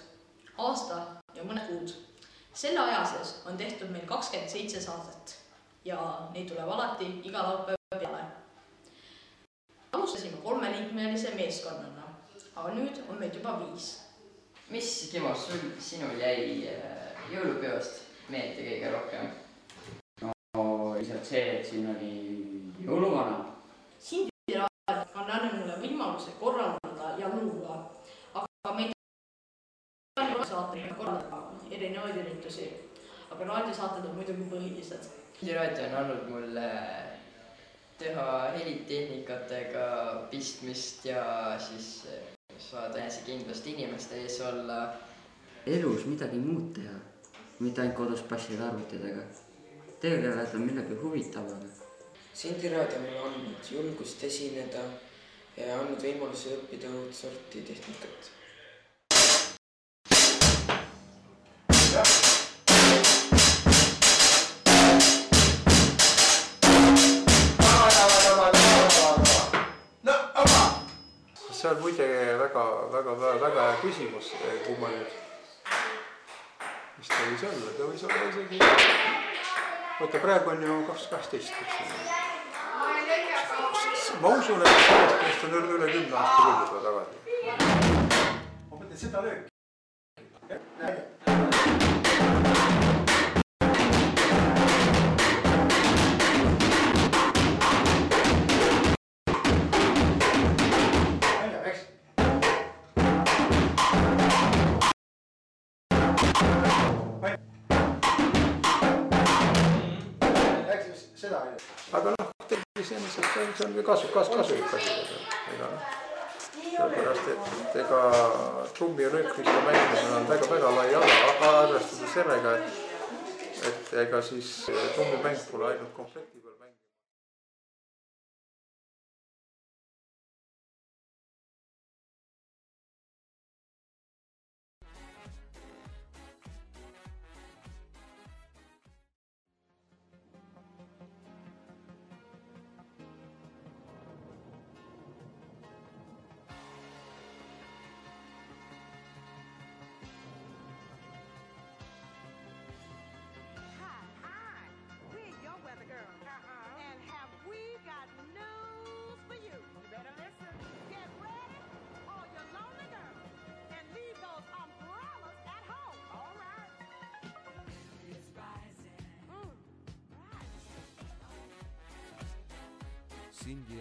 aasta ja mõned kuud. selle aja sees on tehtud meil kakskümmend seitse saadet ja neid tuleb alati iga laupäeva peale. alustasime kolmeliikmelise meeskonnana, aga nüüd on meid juba viis. mis Kimo sul, sinul jäi äh, jõulupeost meelde kõige rohkem? no lihtsalt see, et siin oli jõuluvana. Sindi raadio on andnud mulle võimaluse korraldada ja luua, aga me ei taha saate korraldada erinevaid üritusi, raadiosaated on muidugi põhilised. raadio on andnud mulle teha helitehnikatega pistmist ja siis saada enesekindlust inimeste ees olla. elus midagi muud teha, mitte ainult kodus passida arvuti taga. tegeleda millegi huvitavaga. Sindi raadio on mulle andnud julgust esineda ja andnud võimaluse õppida uut sorti tehnikat. See on muide väga, väga, väga, väga hea küsimus, kui ma nüüd, mis ta võis olla, ta võis olla isegi, oota praegu on ju kaks kaksteist, eks ju. ma usun, et sellest on üle kümne aasta küll juba tagasi. ma mõtlen seda lööki. Aga noh, iseenesest see on, see on kasu, kasu, kasulik asi. ega noh, sellepärast et ega trummi ja rütmika mängimine on väga-väga lai ala, aga arvestada sellega, et, et ega siis trummimäng pole ainult komplekti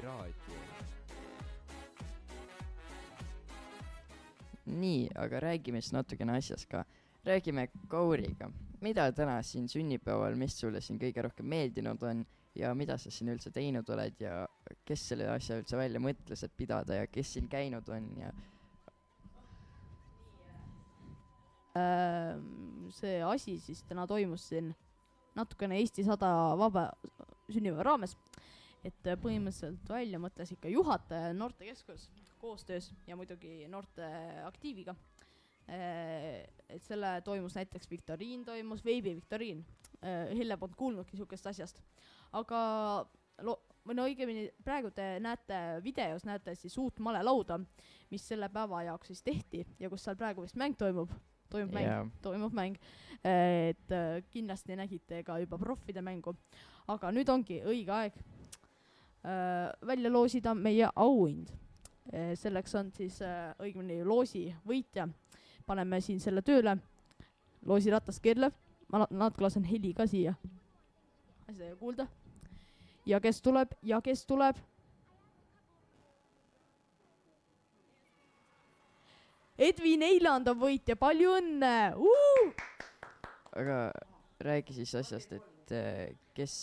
raadio. nii, aga räägime siis natukene asjast ka. räägime Kauriga, mida täna siin sünnipäeval, mis sulle siin kõige rohkem meeldinud on ja mida sa siin üldse teinud oled ja kes selle asja üldse välja mõtles, et pidada ja kes siin käinud on ja Ähm, see asi siis täna toimus siin natukene Eesti sada vaba sünnipäeva raames, et äh, põhimõtteliselt välja mõtles ikka juhataja ja noortekeskus koostöös ja muidugi noorte aktiiviga. et selle toimus näiteks viktoriin toimus, veebiviktoriin. Helle polnud kuulnudki siukest asjast, aga lo-, või no õigemini praegu te näete videos näete siis uut malelauda, mis selle päeva jaoks siis tehti ja kus seal praegu vist mäng toimub, toimub mäng Jaa. toimub mäng. et äh, kindlasti nägite ka juba proffide mängu, aga nüüd ongi õige aeg äh, välja loosida meie auhind. selleks on siis äh, õigemini loosi võitja, paneme siin selle tööle, loosiratas keerleb, ma na- natuke lasen heli ka siia, asja ei kuulda. ja kes tuleb ja kes tuleb? Edvin Eiland on võitja, palju õnne uh!! aga räägi siis asjast, et äh, kes,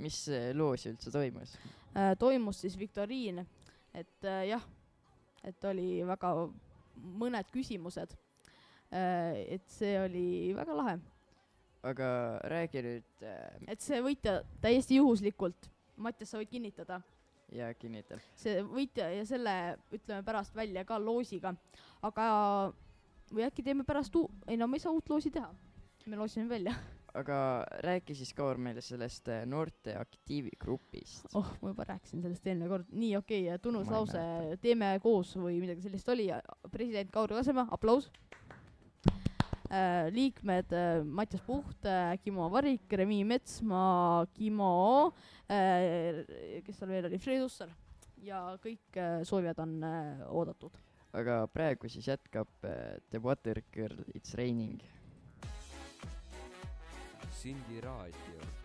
mis loos üldse toimus? äh, toimus siis viktoriin, et äh, jah, et oli väga mõned küsimused äh,. et see oli väga lahe, aga räägi nüüd et see võitja täiesti juhuslikult, Mattias, sa võid kinnitada, ja kinnita. see võitja ja selle ütleme pärast välja ka loosiga, aga või äkki teeme pärast uu-, ei no me ei saa uut loosi teha, me loosime välja. aga räägi siis Kaur meile sellest äh, noorte aktiivigrupist. oh, ma juba rääkisin sellest eelmine kord, nii okei okay,, tunnus Ma lause, teeme koos või midagi sellist oli, president Kaur Kasemäe, aplaus äh,. liikmed äh, Mattias Puht äh,, Kimo Varik, Remi Metsmaa, Kimo äh,, kes seal veel oli, Fred Ussar ja kõik äh, soovijad on äh, oodatud. aga praegu siis jätkab äh, The Water Girl It's Raining. Sindi raadio.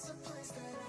It's a place that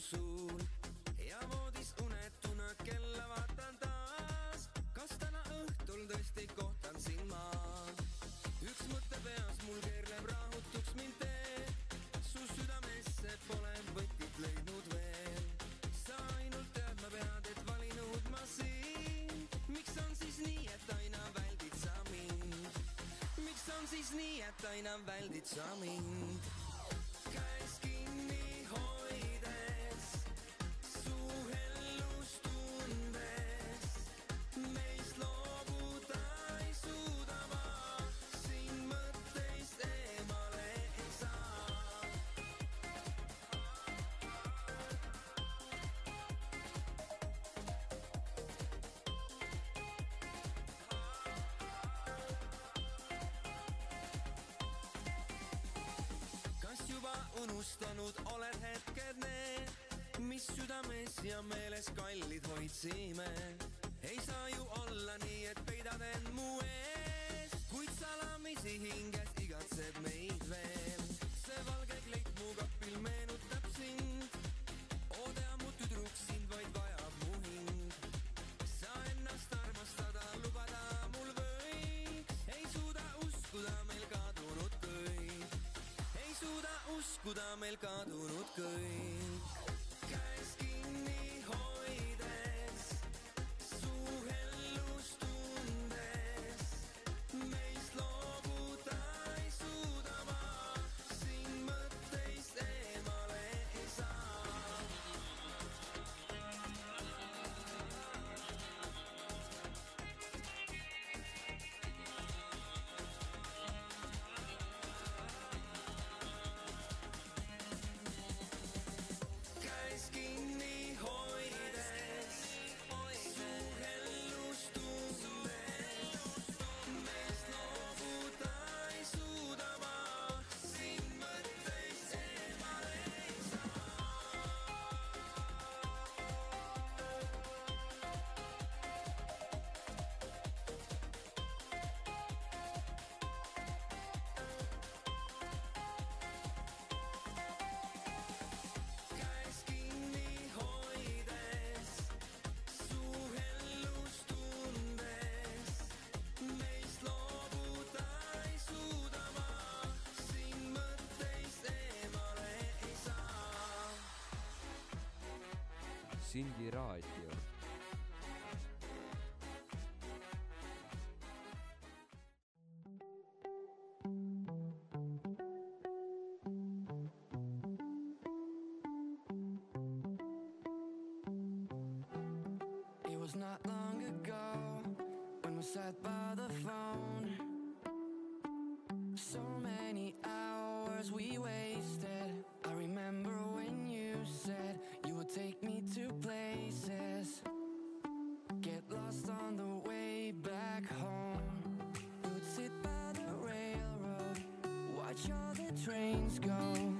usun ja voodis unetuna kella vaatan taas. kas täna õhtul tõesti kohtan sind ma? üks mõte peas mul keerleb, rahutuks mind teeb. su südamesse pole võtit leidnud veel. sa ainult teadma pead, et valinud ma sind. miks on siis nii, et aina väldid sa mind? miks on siis nii, et aina väldid sa mind? unustanud oled hetked need, mis südames ja meeles kallid hoidsime. ei saa Raadio. It was not long ago when we sat by the phone. So many hours we trains go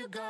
you go.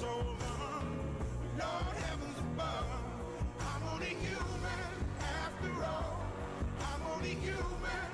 solve them. Lord heavens above, I'm only human after all. I'm only human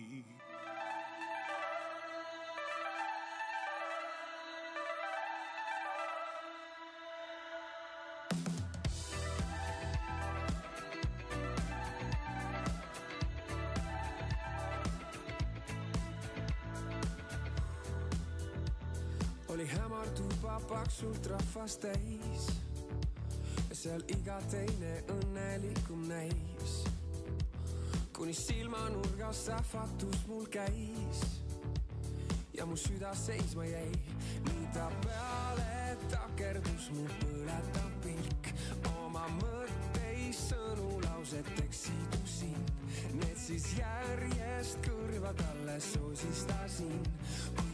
Tuba paksult rahvast täis. Ja seal iga teine õnnelikum näis. kuni silmanurgas sähvatus mul käis. Ja mu süda seisma jäi, nii ta peale takerdus mu põletav pilk? Oma mõtteid sõnu lauseteks sidusin, need siis järjest kõrva talle sosistasin,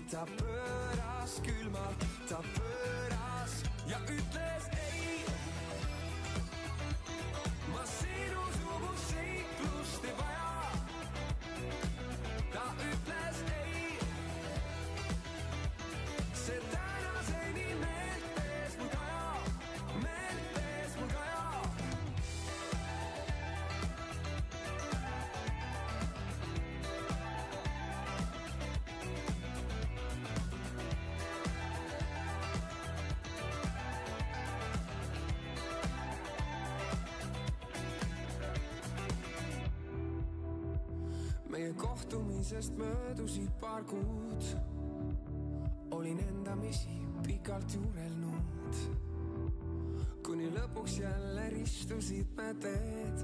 ta pööras külmalt, ta pööras ja ütles ei. Meie kohtumisest möödusid paar kuud. olin endamisi pikalt juurelnud, kuni lõpuks jälle ristusid me teed.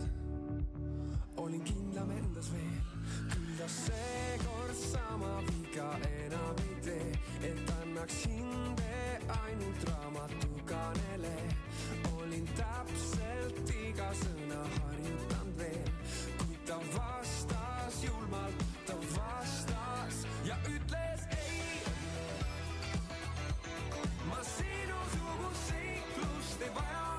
olin kindlam endas veel, küll ta seekord sama viga enam ei tee, et annaks hinde ainult raamatukaanele. olin täpselt iga sõna harjutanud veel, ta vastas julmalt, ta vastas ja ütles ei. ma sinusugust seiklust ei vaja.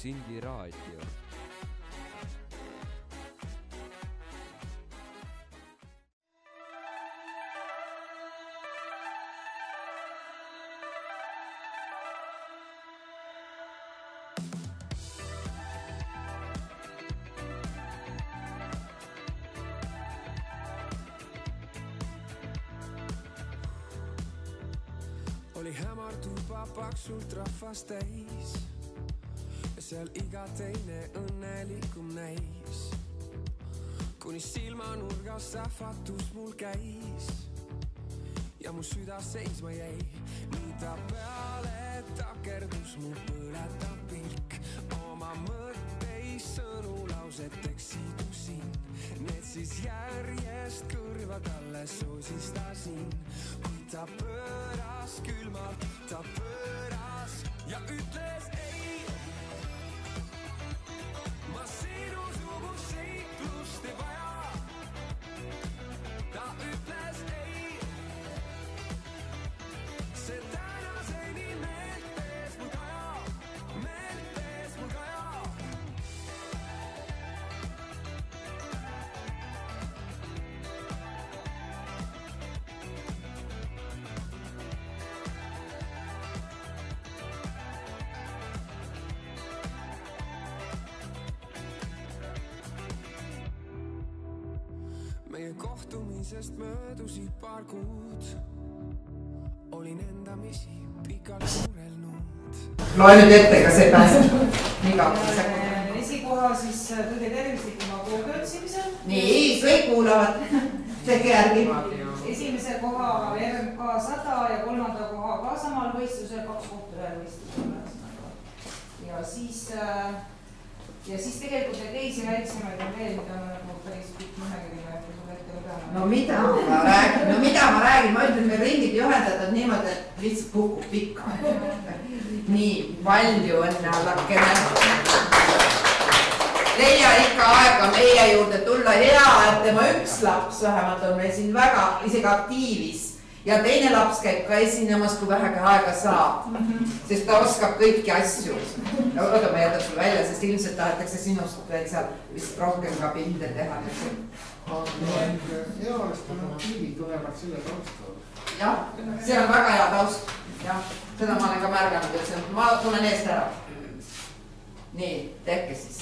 Sindi raadio. oli hämar tuba paksult rahvast täis ja seal iga teine õnnelikum näis. kuni silmanurgas sähvatus mul käis. Ja mu süda seisma jäi, nii ta peale takerdus mu põletav pilk? Oma mõtteid sõnu lauseteks sidusin, need siis järjest kõrva talle sosistasin, kuid ta pööras külmalt, ta pööras ja ütles kohtumisest möödusid paar kuud. olin endamisi pikalt murelnud. loe nüüd ette, kas ei pääse. kaua. esikoha siis kõige tervislikuma koogi otsimisel. nii, kõik kuulavad. tehke järgi. esimese koha RMK sada ja kolmanda koha ka samal võistlusel, kaks kohta ühel võistlusel ühesõnaga. ja siis äh, ja siis tegelikult neid teisi väiksemaid on veel, mida on nagu päris pikk nimekiri, ma ei hakka sulle ette lugema. No mida ma räägin, no mida ma räägin, ma ütlen, meil ringid juhendatud niimoodi, et lihtsalt kukub pikka. nii, palju õnne, Allakene. leia ikka aega meie juurde tulla, hea, et tema üks laps vähemalt on meil siin väga isegi aktiivis ja teine laps käib ka esinemas, kui vähegi aega saab, sest ta oskab kõiki asju. oota, ma jätan sulle välja, sest ilmselt tahetakse sinust veel seal vist rohkem ka pinde teha. Ealiste motiivid tulevad selle taustal. jah, see on väga hea taust, jah, seda ma olen ka märganud, et see on, ma tulen eest ära. nii, tehke siis.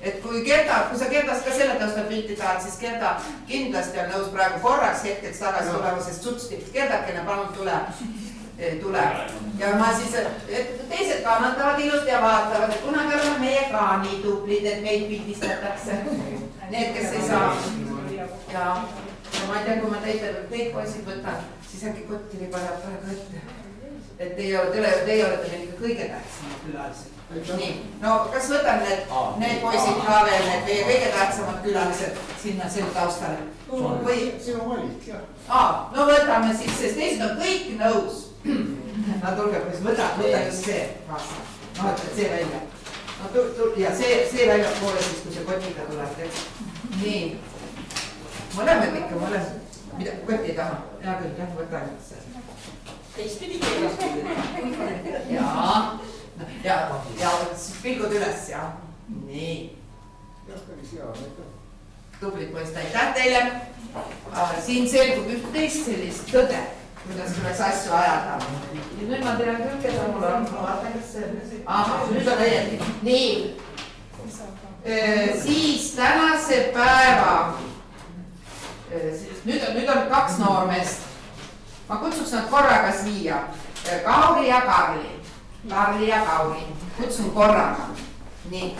et kui Gerda, kui sa Gerdast ka selle taustal pilti tahad, siis Gerda kindlasti on nõus praegu korraks hetkeks tagasi tulema, sest sutsti, Gerdakene, palun tule, tule. ja ma siis, et teised kannatavad ilusti ja vaatavad, et kunagi oleme meie ka nii tublid, et meid pildistatakse. Need, kes ei saa. ja, ja ma ei tea, kui ma teid, teid poisid võtan, siis äkki kotti ei pane praegu ette. et teie olete, teie olete meil ikka kõige tähtsamad külalised. nii, no kas võtan need, need poisid ka veel, need meie kõige tähtsamad külalised sinna sinu taustale või? sinu valik, jah. aa, no võtame siis, sest teised on kõik nõus. no tulge, võta, võta just see kaasa, noh, et see välja. No tul-, ja see, see väljapoole siis, kui see kotiga tuleb, eks. nii, mõlemad ikka, mõlemad, mida, kotti ei taha, hea küll, jah, võta nüüd see. teistpidi keegi. jaa, ja, ja pilgud üles ja nii. jah, päris hea, aitäh. tublid poisid, aitäh teile. siin selgub üht-teist sellist tõde, kuidas tuleks asju ajada. ja nüüd ma tean küll, keda mul on, ahah, nüüd on õieti, nii. siis tänase päeva, nüüd on, nüüd on kaks noormeest. ma kutsuks nad korraga siia, Kauri ja Karli, Karli ja Kauri, kutsun korraga, nii.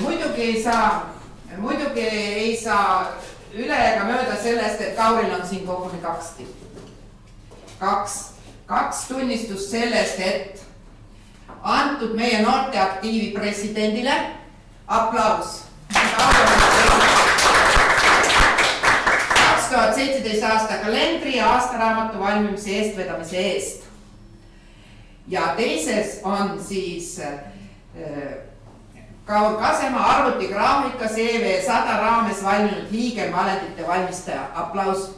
muidugi ei saa, muidugi ei saa üle ega mööda sellest, et Kauril on siin koguni kaks tihti. kaks, kaks tunnistust sellest, et antud meie noorteaktiivi presidendile aplaus. kaks tuhat seitseteist aasta kalendri ja aastaraamatu valmimise eestvedamise eest. ja teises on siis äh, Kaur Kasemaa arvutigraafikas EV sada raames valminud hiigelmalendite valmistaja, aplaus.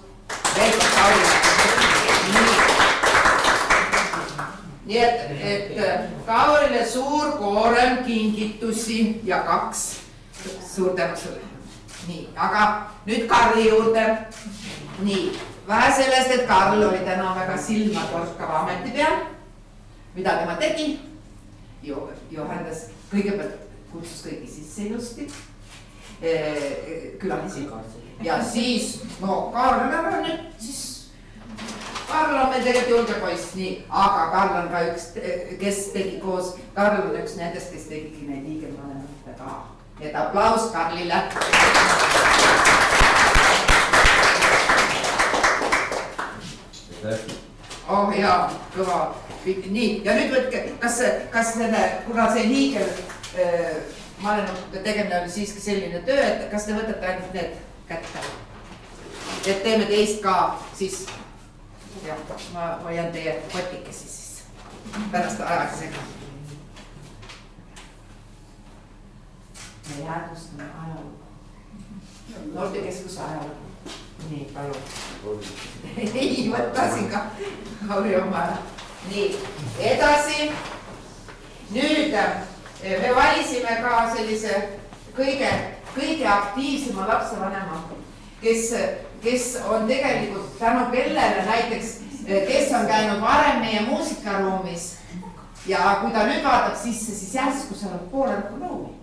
nii, et, et Kaurile suur koorem kingitusi ja kaks. suur tänu sulle. nii, aga nüüd Karli juurde. nii, vähe sellest, et Karl oli täna väga silmatorkava ameti peal. mida tema tegi? ju, juhendas, kõigepealt kutsus kõiki sisse ilusti. külalisi ja siis, no Karl siis Karl on meil tegelikult julge poiss, nii, aga Karl on ka üks, kes tegi koos, Karl on üks nendest, kes tegigi neid liigevanemate ka. nii et aplaus Karlile. oh jaa, kõva, nii ja nüüd võtke, kas, kas selle, kuna see liige äh, malenukute tegemine oli siiski selline töö, et kas te võtate ainult need kätte? et teeme teist ka siis jah, ma, jään teie kotikesse siis pärast ajaga. me jäädvustame ajalugu. noortekeskuse ajalugu. nii, palun. ei, võtasin ka Kauri oma. nii, edasi. nüüd eh, me valisime ka sellise kõige, kõige aktiivsema lapsevanema, kes kes on tegelikult tänu kellele näiteks, kes on käinud varem meie muusikaruumis ja kui ta nüüd vaatab sisse, siis järsku seal on rohkem ruumi.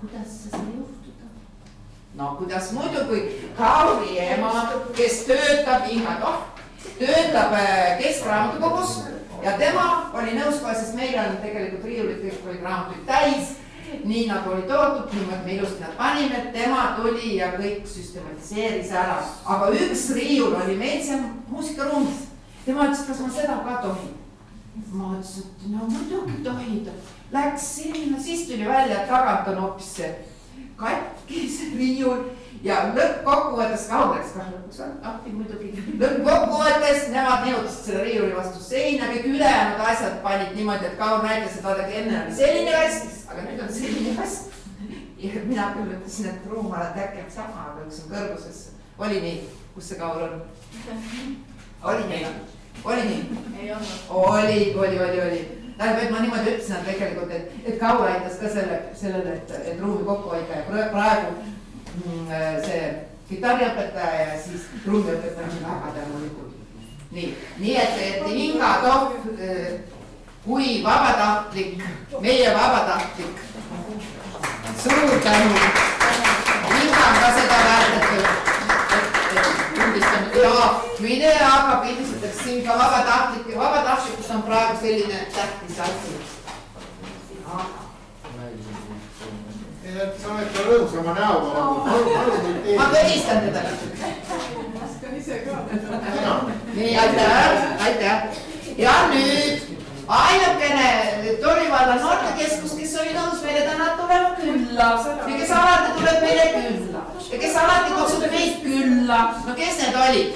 kuidas see sai juhtuda? no kuidas muidu, kui Kauri ema, kes töötab Inga Toht, töötab äh, Keskraamatukogus ja tema oli nõus kohe, sest meil on tegelikult riiulid kõik olid raamatuid täis nii nagu oli toodud, niimoodi me ilusti nad panime, tema tuli ja kõik süstematiseeris ära, aga üks riiul oli meil seal muusikaruumis. tema ütles, kas ma seda ka tohin. ma ütlesin, et no muidugi tohid. Läks sinna, siis tuli välja, et tagant on hoopis see katkis riiul ja lõppkokkuvõttes, läks kah lõpuks appi muidugi. lõppkokkuvõttes nemad nihutasid selle riiuli vastu seina, kõik ülejäänud asjad panid niimoodi, et Kaur näitas, et vaadake enne oli selline kast, aga nüüd on selline kast. ja mina küll ütlesin, et ruum on äkki on sama, aga üks on kõrguses. oli nii, kus see Kaur on? oli nii? oli nii? oli, oli, oli, oli. tähendab, et ma niimoodi ütlesin, et tegelikult, et, et Kaur aitas ka selle, sellele, et, et ruumi kokku hoida ja pra- praegu see kitarriõpetaja ja siis trummiõpetaja on väga tänulikud. nii, nii et, et Inga Tohv kui vabatahtlik, meie vabatahtlik, suur tänu. Inga on ka seda väärt, et, et, et pildistame ja mine aga pildistatakse siin ka vabatahtlik, vabatahtlikkus on praegu selline tähtis asi. Sa oled ka rõõmsama näoga nagu, palun, nüüd tee. ma kõdistan teda natuke. oskan ise ka. aitäh, aitäh. ja nüüd ainukene Tori valla noortekeskus, kes oli nõus meile täna tulema külla ja kes alati tuleb meile külla ja kes alati kutsub meid külla. no kes need olid?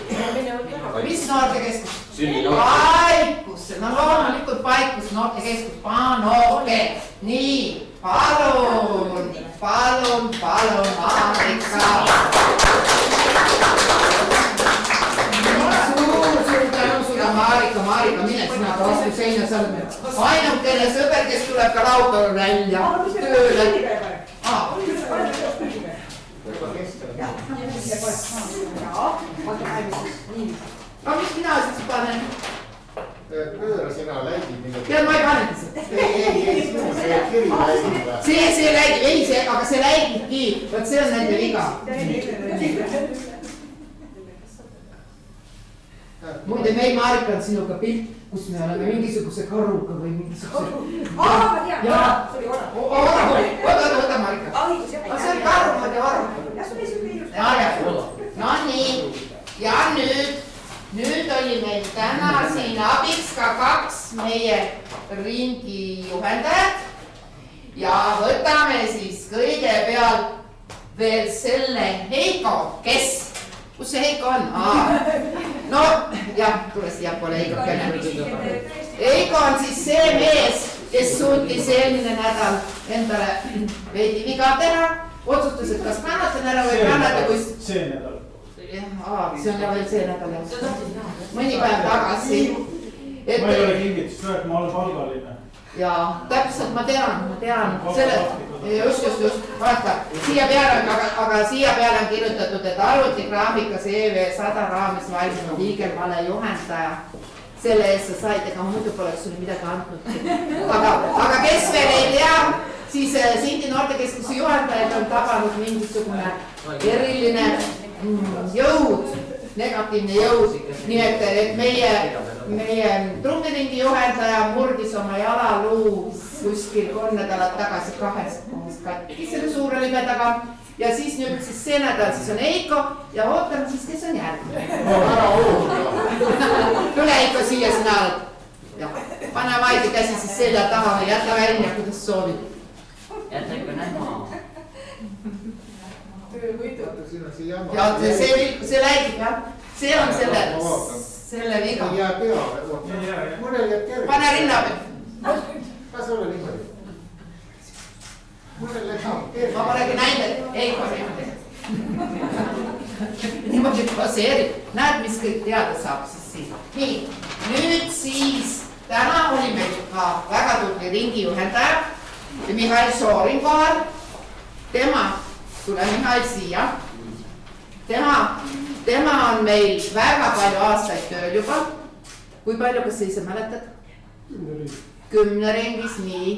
mis noortekeskus? Paikusse, no loomulikult Paikus noortekeskus, Panoke, nii, palun, palun, palun, Marika. Marika, Marika, mine sina vastu seina, sa oled ainukene sõber, kes tuleb ka laupäeval välja tööle. aga mis mina siis panen? pööra sina läigi midagi. tead, ma ei pane seda. see, see läigib, ei see, aga see läigibki, vot see on nende viga. muide, meil Marika on sinuga pilt, kus me oleme mingisuguse karuga või mingisuguse. Aa, ma tean, see oli varu. oota, oota, oota, oota, Marika. Õigus, jah. see oli karu, ma tean varu. jah, see oli siuke ilus. Nonii ja nüüd, nüüd oli meil täna siin abiks ka kaks meie ringi juhendajat. ja võtame siis kõigepealt veel selle Heiko, kes, kus see Heiko on? No jah, tule siiapoole Heikokene. Heiko on siis see mees, kes suutis eelmine nädal endale veidi viga teha, otsustas, et kas kannatan ära või ei kannata, kui see nädal. jah, see on veel see nädal jah. mõni päev tagasi. ma ei ole kingitust öelnud, ma olen palgaline. ja täpselt ma tean, ma tean, selle, just, just, just, vaata, siia peale on, aga, aga siia peale on kirjutatud, et arvutigraafikas EV sada raames valminud hiigelvale juhendaja. selle eest sa said, ega muidu poleks sulle midagi andnud. aga, aga kes veel ei tea, siis äh, Sindi noortekeskuse juhendajaid on tabanud mingisugune eriline mm, jõud, negatiivne jõud, nii et, et meie, meie trummiringi juhendaja murdis oma jalaluu kuskil kolm nädalat tagasi kahest kohast katki selle suure libedaga ja siis nüüd siis see nädal siis on Eiko ja ootame siis, kes on järgmine. tule Eiko siia sina oled. jah, pane Vaidi käsi siis selja taha või jäta välja, kuidas soovid. jäta ikka näha. ja see, see, see räägib jah, see on selle, selle viga. jää peale, mõnel jääb kerge. pane rinna peale. las olla niimoodi. mõnel jääb kerge. ma polegi näinud, et Eiko niimoodi. niimoodi poseerib, näed, mis kõik teada saab siis siin. nii, nüüd siis täna oli meil ka väga tubli ringijuhendaja, Mihhail Šorin kohal. tema, tule Mihhail siia. tema, tema on meil väga palju aastaid tööl juba. kui palju, kas sa ise mäletad? kümne ringis, nii.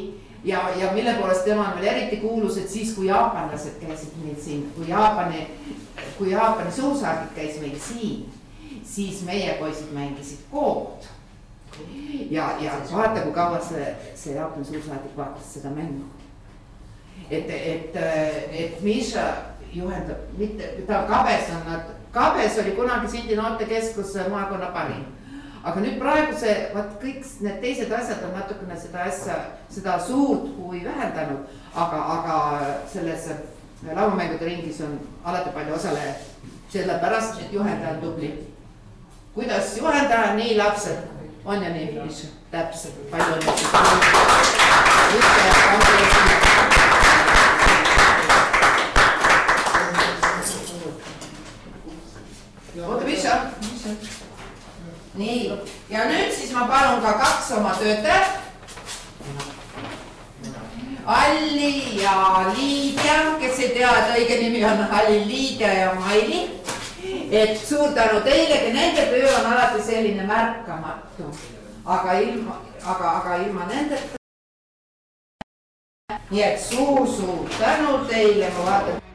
ja, ja mille poolest tema on veel eriti kuulus, et siis, kui jaapanlased käisid meil siin, kui Jaapani, kui Jaapani suursaadik käis meil siin, siis meie poisid mängisid kood. ja, ja vaata, kui kaua see, see Jaapani suursaadik vaatas seda mängu. et, et, et Miša juhendab, mitte, ta Kabes on nad, Kabes oli kunagi Sindi noortekeskus maakonna parim. Aga nüüd praegu see, vaat kõik need teised asjad on natukene seda asja, seda suurt huvi vähendanud, aga, aga selles lauamängude ringis on alati palju osalejaid, sellepärast et juhendaja on tubli. kuidas juhendaja, nii lapsed, on ja nii, täpselt, palju õnne. oota, mis sa, mis sa nii, ja nüüd siis ma palun ka kaks oma töötajat. Alli ja Liidia, kes ei tea, et õige nimi on Alli Liidia ja Maili. et suur tänu teilegi, nende töö on alati selline märkamatu, aga ilma, aga, aga ilma nendeta. nii et suur-suur tänu teile, ma vaatan.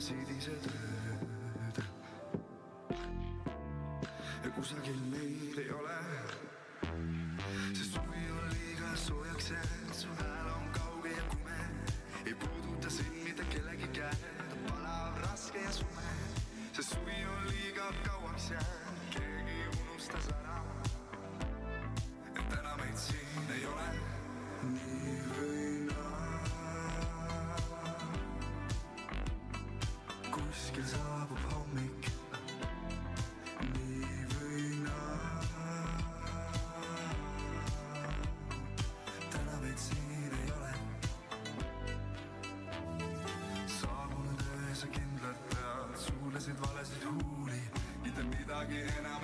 lasid ise tööd. ja kusagil meid ei ole, sest suvi on liiga soojaks jäänud. again.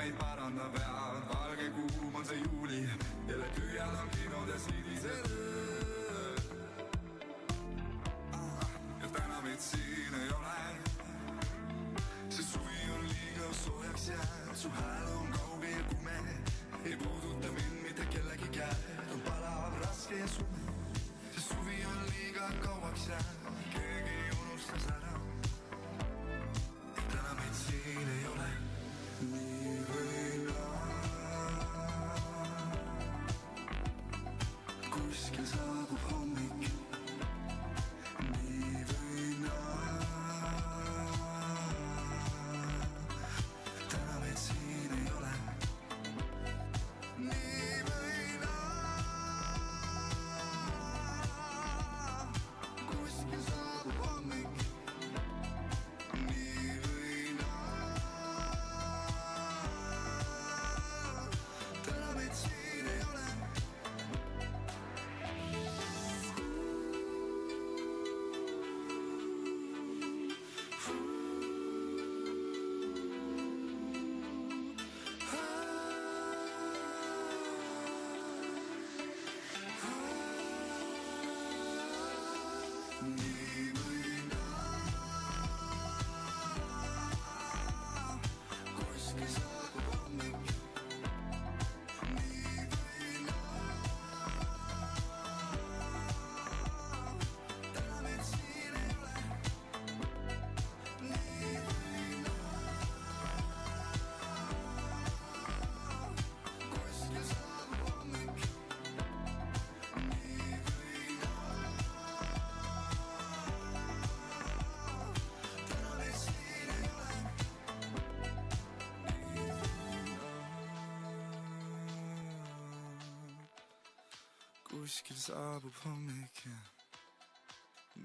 kuskil saabub hommik ja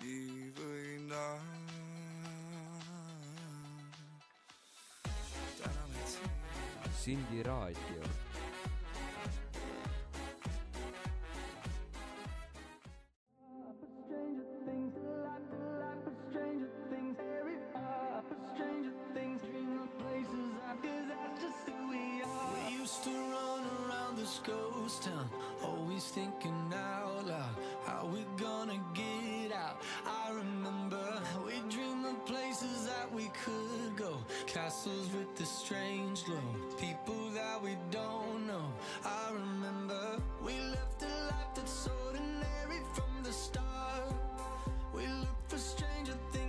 nii või naa. Sindi raadio the strange low People that we don't know. I remember we left a life that's ordinary from the start. We look for stranger things.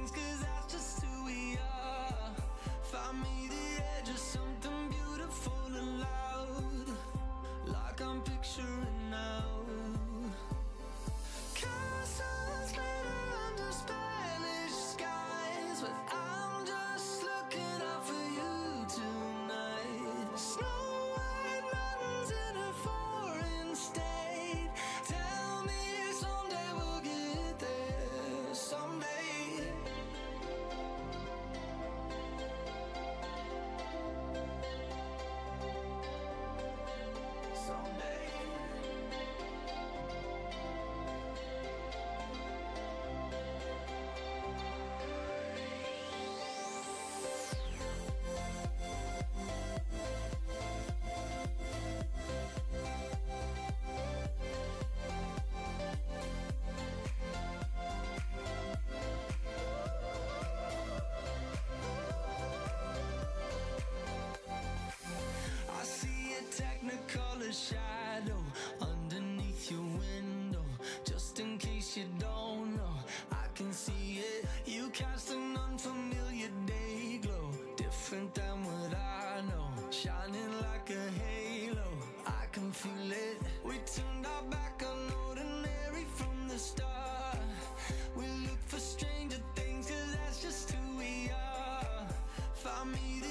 me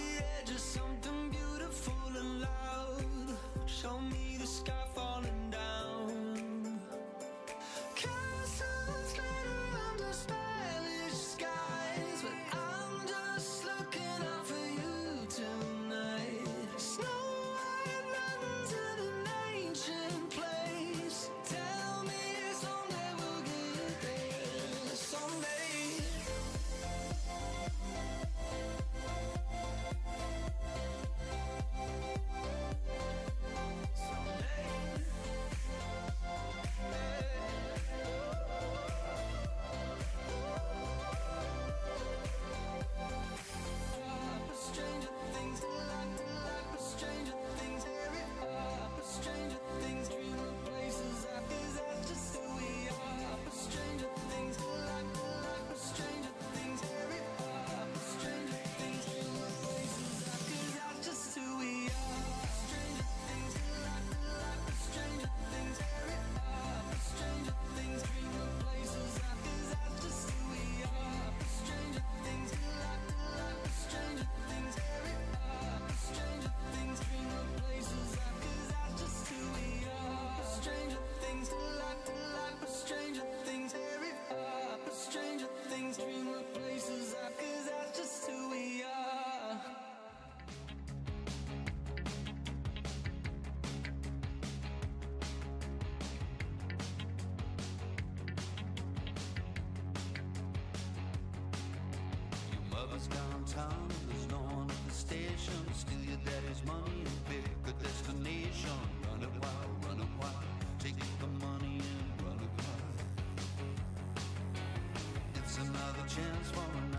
chance for another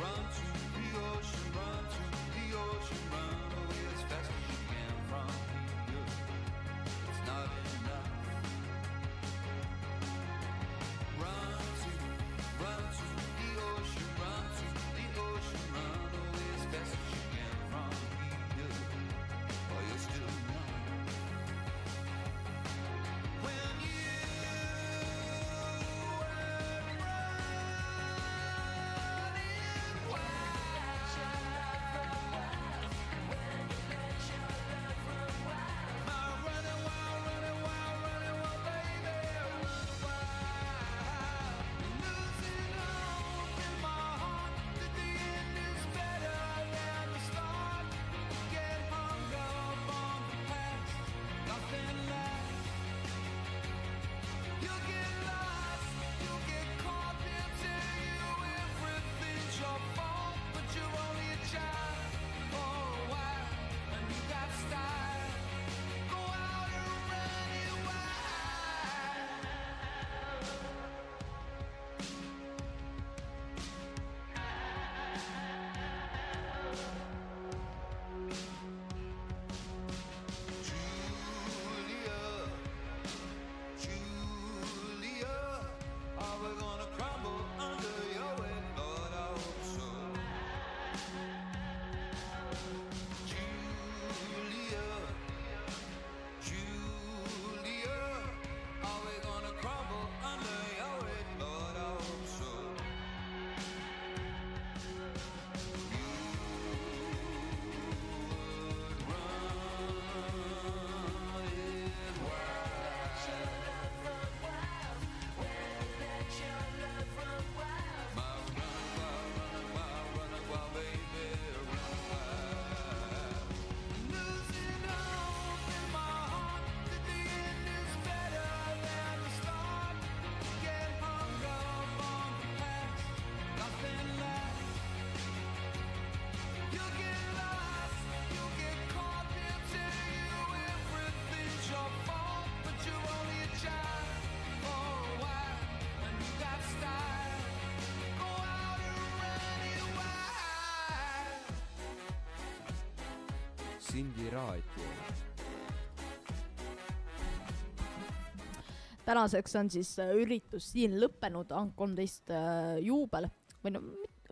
Run to the ocean, run to the ocean, run away as fast as you can from Sindi raadio. tänaseks on siis äh, üritus siin lõppenud, Ank kolmteist äh, juubel või no,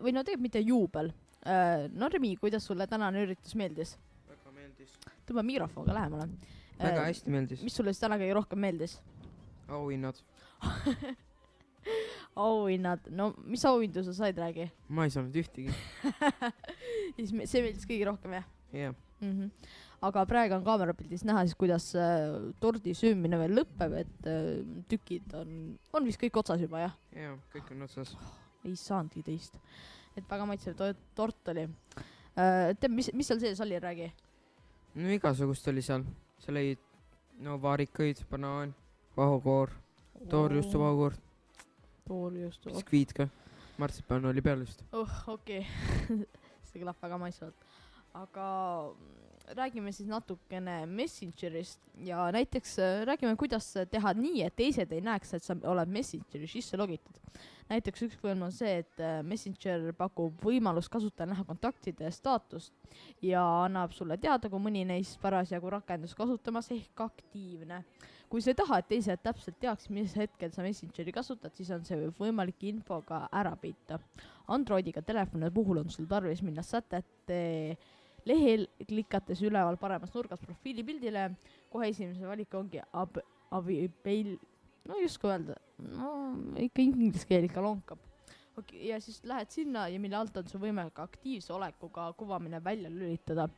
või no tegelikult mitte juubel äh,. no Remi, kuidas sulle tänane üritus meeldis? väga meeldis. tõmba mikrofon ka lähemale. Väga hästi meeldis. mis sulle siis täna kõige rohkem meeldis? auhinnad. auhinnad, no mis auhindu sa said, räägi. ma ei saanud ühtegi. siis see meeldis kõige rohkem jah jah. mm? -hmm. aga praegu on kaamerapildis näha siis, kuidas äh, tordi süümine veel lõpeb, et äh, tükid on, on vist kõik otsas juba jah? jaa, kõik on otsas. ei saanudki teist. et väga maitsev to- tort oli äh,. tead, mis, mis seal sees oli, räägi. no igasugust oli seal, seal oli no vaarikaid, banaan, vahukoor, toorjuustu vahukoor, toorjuustu. biskviit ka, martsipaan oli peal vist. oh, okei okay. see kõlab väga maitsvalt. Aga mm, räägime siis natukene Messengerist ja näiteks äh, räägime, kuidas teha nii, et teised ei näeks, et sa oled Messengeri sisse logitud. näiteks üks võimalus on see, et äh, Messenger pakub võimalust kasutajal näha kontaktide staatust ja annab sulle teada, kui mõni neist parasjagu rakendust kasutamas ehk aktiivne. kui sa ei taha, et teised täpselt teaks, mis hetkel sa Messengeri kasutad, siis on see võimalik infoga ära peita. Androidiga telefonide puhul on sul tarvis minna sätete lehel, klikates üleval paremas nurgas profiilipildile, kohe esimese valik ongi ab-, abipeil, no ei oska öelda, no ikka inglise keel ikka lonkab. okei, ja siis lähed sinna ja mille alt on sul võimalik aktiivse olekuga kuvamine välja lülitada.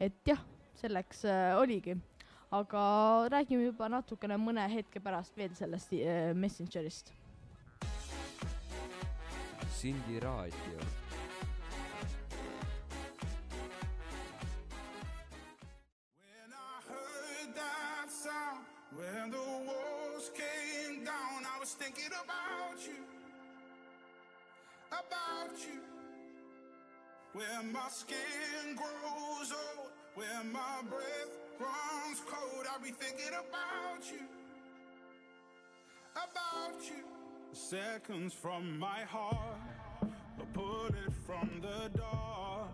et jah, selleks äh, oligi. aga räägime juba natukene mõne hetke pärast veel sellest äh, Messengerist. Sindi raadio. When the walls came down. I was thinking about you, about you. Where my skin grows old, where my breath runs cold. I'll be thinking about you, about you. Seconds from my heart, a bullet from the dark.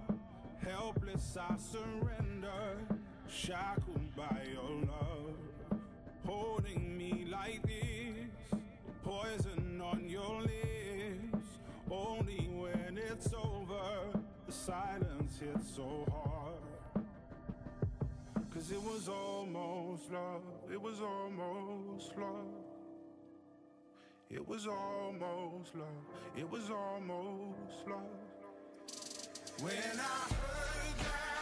Helpless, I surrender, shackled by your love. Holding me like this, poison on your lips. Only when it's over, the silence hits so hard. Cause it was almost love, it was almost love. It was almost love, it was almost love. When I heard that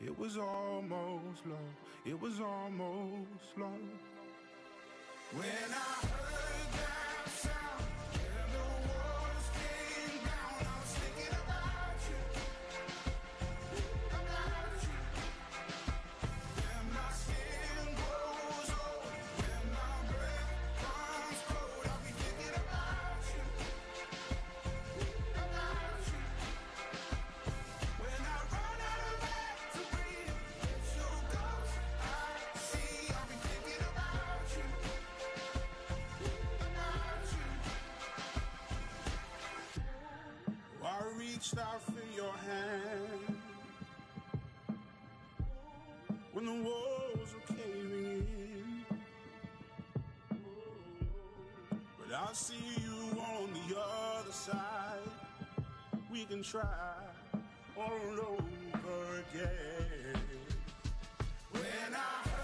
It was almost love, it was almost love. When I heard that sound, try all over again. When I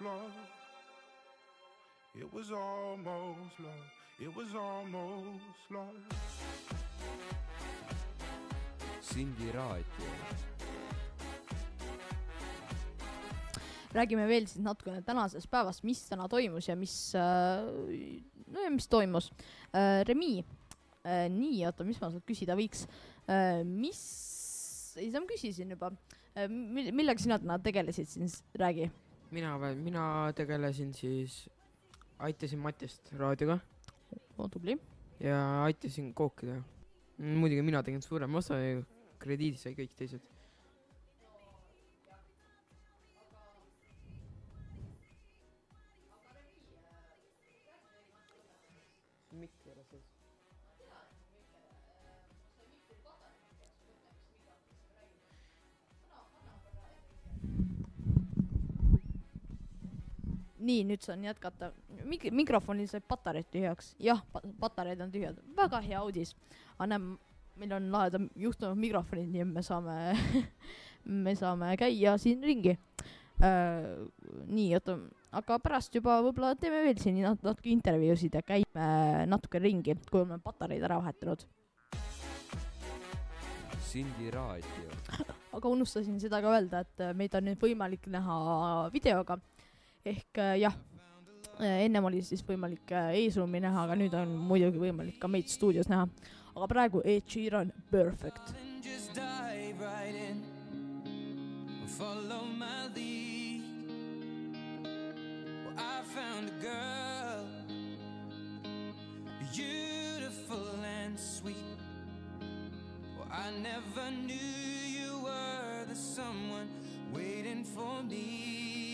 love. It was almost love, it was almost love. Sindi raadio. räägime veel siis natukene tänasest päevast, mis täna toimus ja mis äh,, no ja mis toimus äh,. Remi äh,, nii, oota, mis ma sult küsida võiks mis, ei sa ma küsisin juba millega sina täna tegelesid siis, räägi. Mina või, mina tegelesin siis, aitasin Matist raadioga. oo, tubli. ja aitasin kookida. muidugi mina tegin suurema osa ja krediidi sai kõik teised. nii, nüüd saan jätkata. Mik-, mikrofonil sai patareid tühjaks. jah, patareid on tühjad. väga hea uudis. aga näe, meil on lahedam juhtunud mikrofonid, nii et me saame, me saame käia siin ringi äh,. nii, oota, aga pärast juba võib-olla teeme veel siin nat- natuke intervjuusid ja käime natuke ringi, kui oleme patareid ära vahetanud. Sindi raadio. aga unustasin seda ka öelda, et meid on nüüd võimalik näha videoga. Ehk äh, jah, ennem oli siis võimalik äh, eesruumi näha, aga nüüd on muidugi võimalik ka meid stuudios näha. aga praegu Ed Sheeran Perfect. Follow my lead. Well, I found a girl, beautiful and sweet. Well, I never knew you were the someone waiting for me.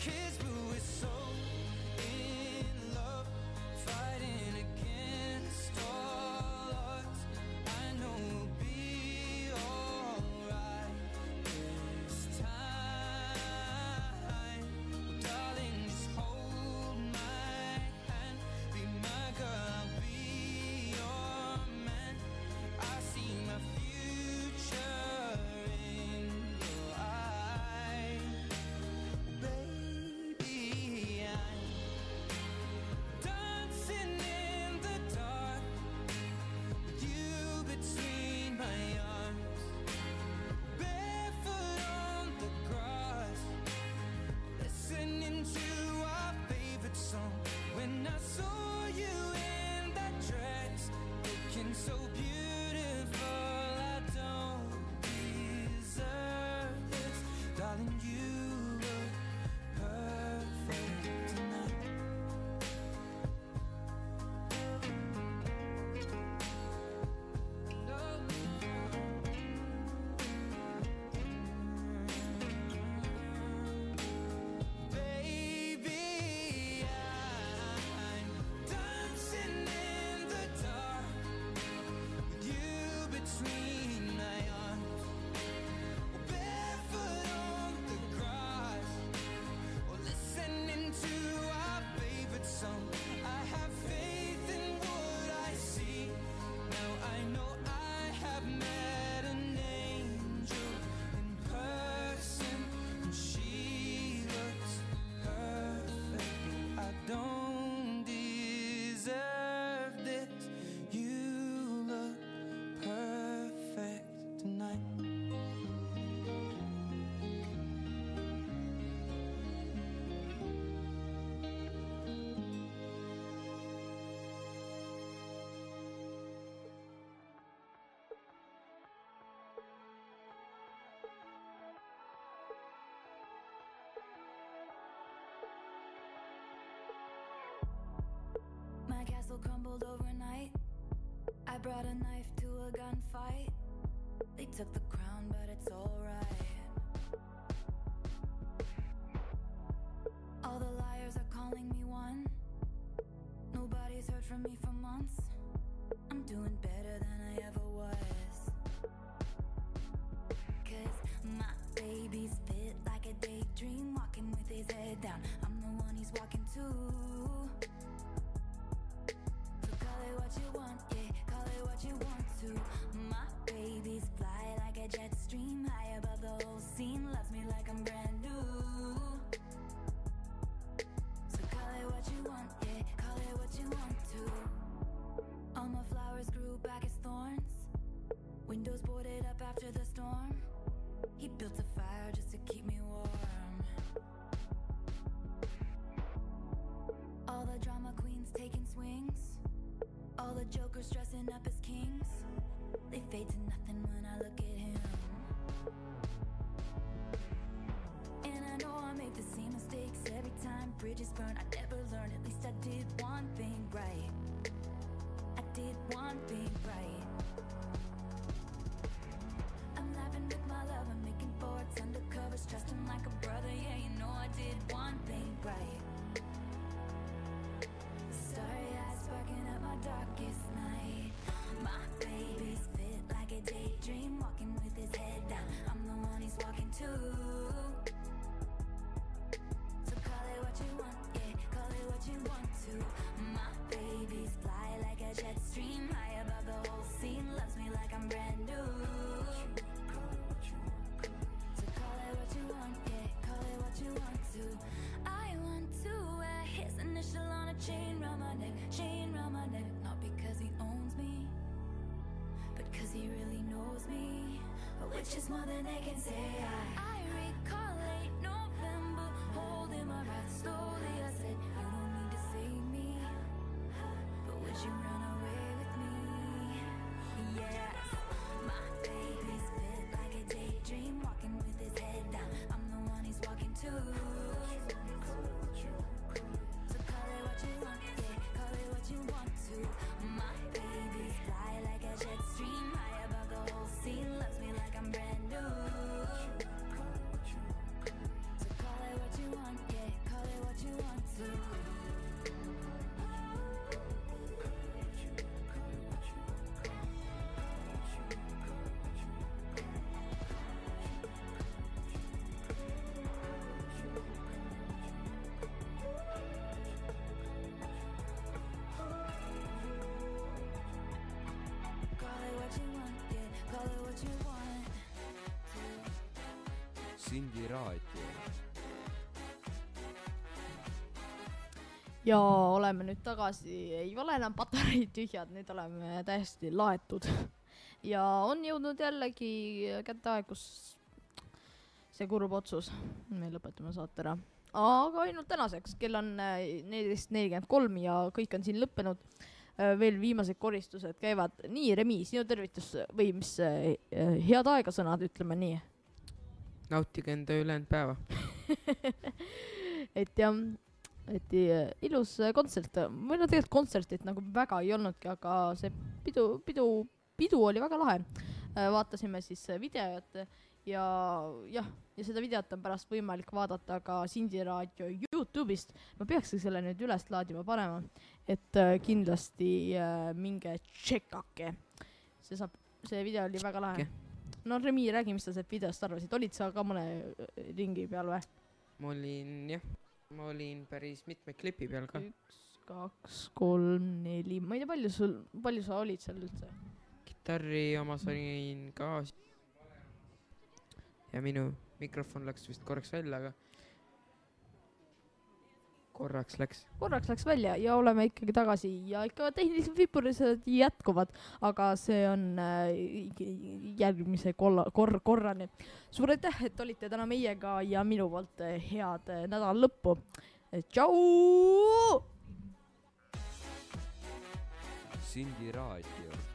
kiss, but are so castle crumbled overnight. I brought a knife to a gunfight. They took the crown, but it's alright. All the liars are calling me one. Nobody's heard from me dressing up as kings. They fade to nothing when I look at him. And I know I make the same mistakes every time bridges burn. I never learn, at least I did one thing right. I did one thing which more than they can say. I, Sindi raadio. ja oleme nüüd tagasi, ei ole enam patareid tühjad, nüüd oleme täiesti laetud. ja on jõudnud jällegi kätte aeg, kus see kurb otsus, me lõpetame saate ära. aga ainult tänaseks, kell on äh, neliteist nelikümmend kolm ja kõik on siin lõppenud. veel viimased koristused käivad, nii Remi, sinu tervitus või mis äh, äh, head aega sõnad, ütleme nii. Nautige enda ülejäänud päeva. et jah, et äh, ilus äh, kontsert, või no tegelikult kontsertit nagu väga ei olnudki, aga see pidu, pidu, pidu oli väga lahe. vaatasime siis äh, videot ja jah, ja seda videot on pärast võimalik vaadata ka Sindi raadio Youtube'ist. ma peakski selle nüüd üles laadima panema, et äh, kindlasti äh, minge tšekake. see saab, see video oli väga lahe. No Remi, räägi, mis sa sellest videost arvasid, olid sa ka mõne äh, ringi peal või? ma olin jah, ma olin päris mitme klipi peal ka. üks, kaks, kolm, neli, ma ei tea, palju sul, palju sa olid seal üldse? kitarri omas olin ka. ja minu mikrofon läks vist korraks välja, aga korraks läks. korraks läks välja ja oleme ikkagi tagasi ja ikka tehnilised vipurised jätkuvad, aga see on äh, järgmise kolla-, kor-, korrani. suur aitäh, et olite täna meiega ja minu poolt äh, head äh, nädala lõppu. tšau. Sindi raadio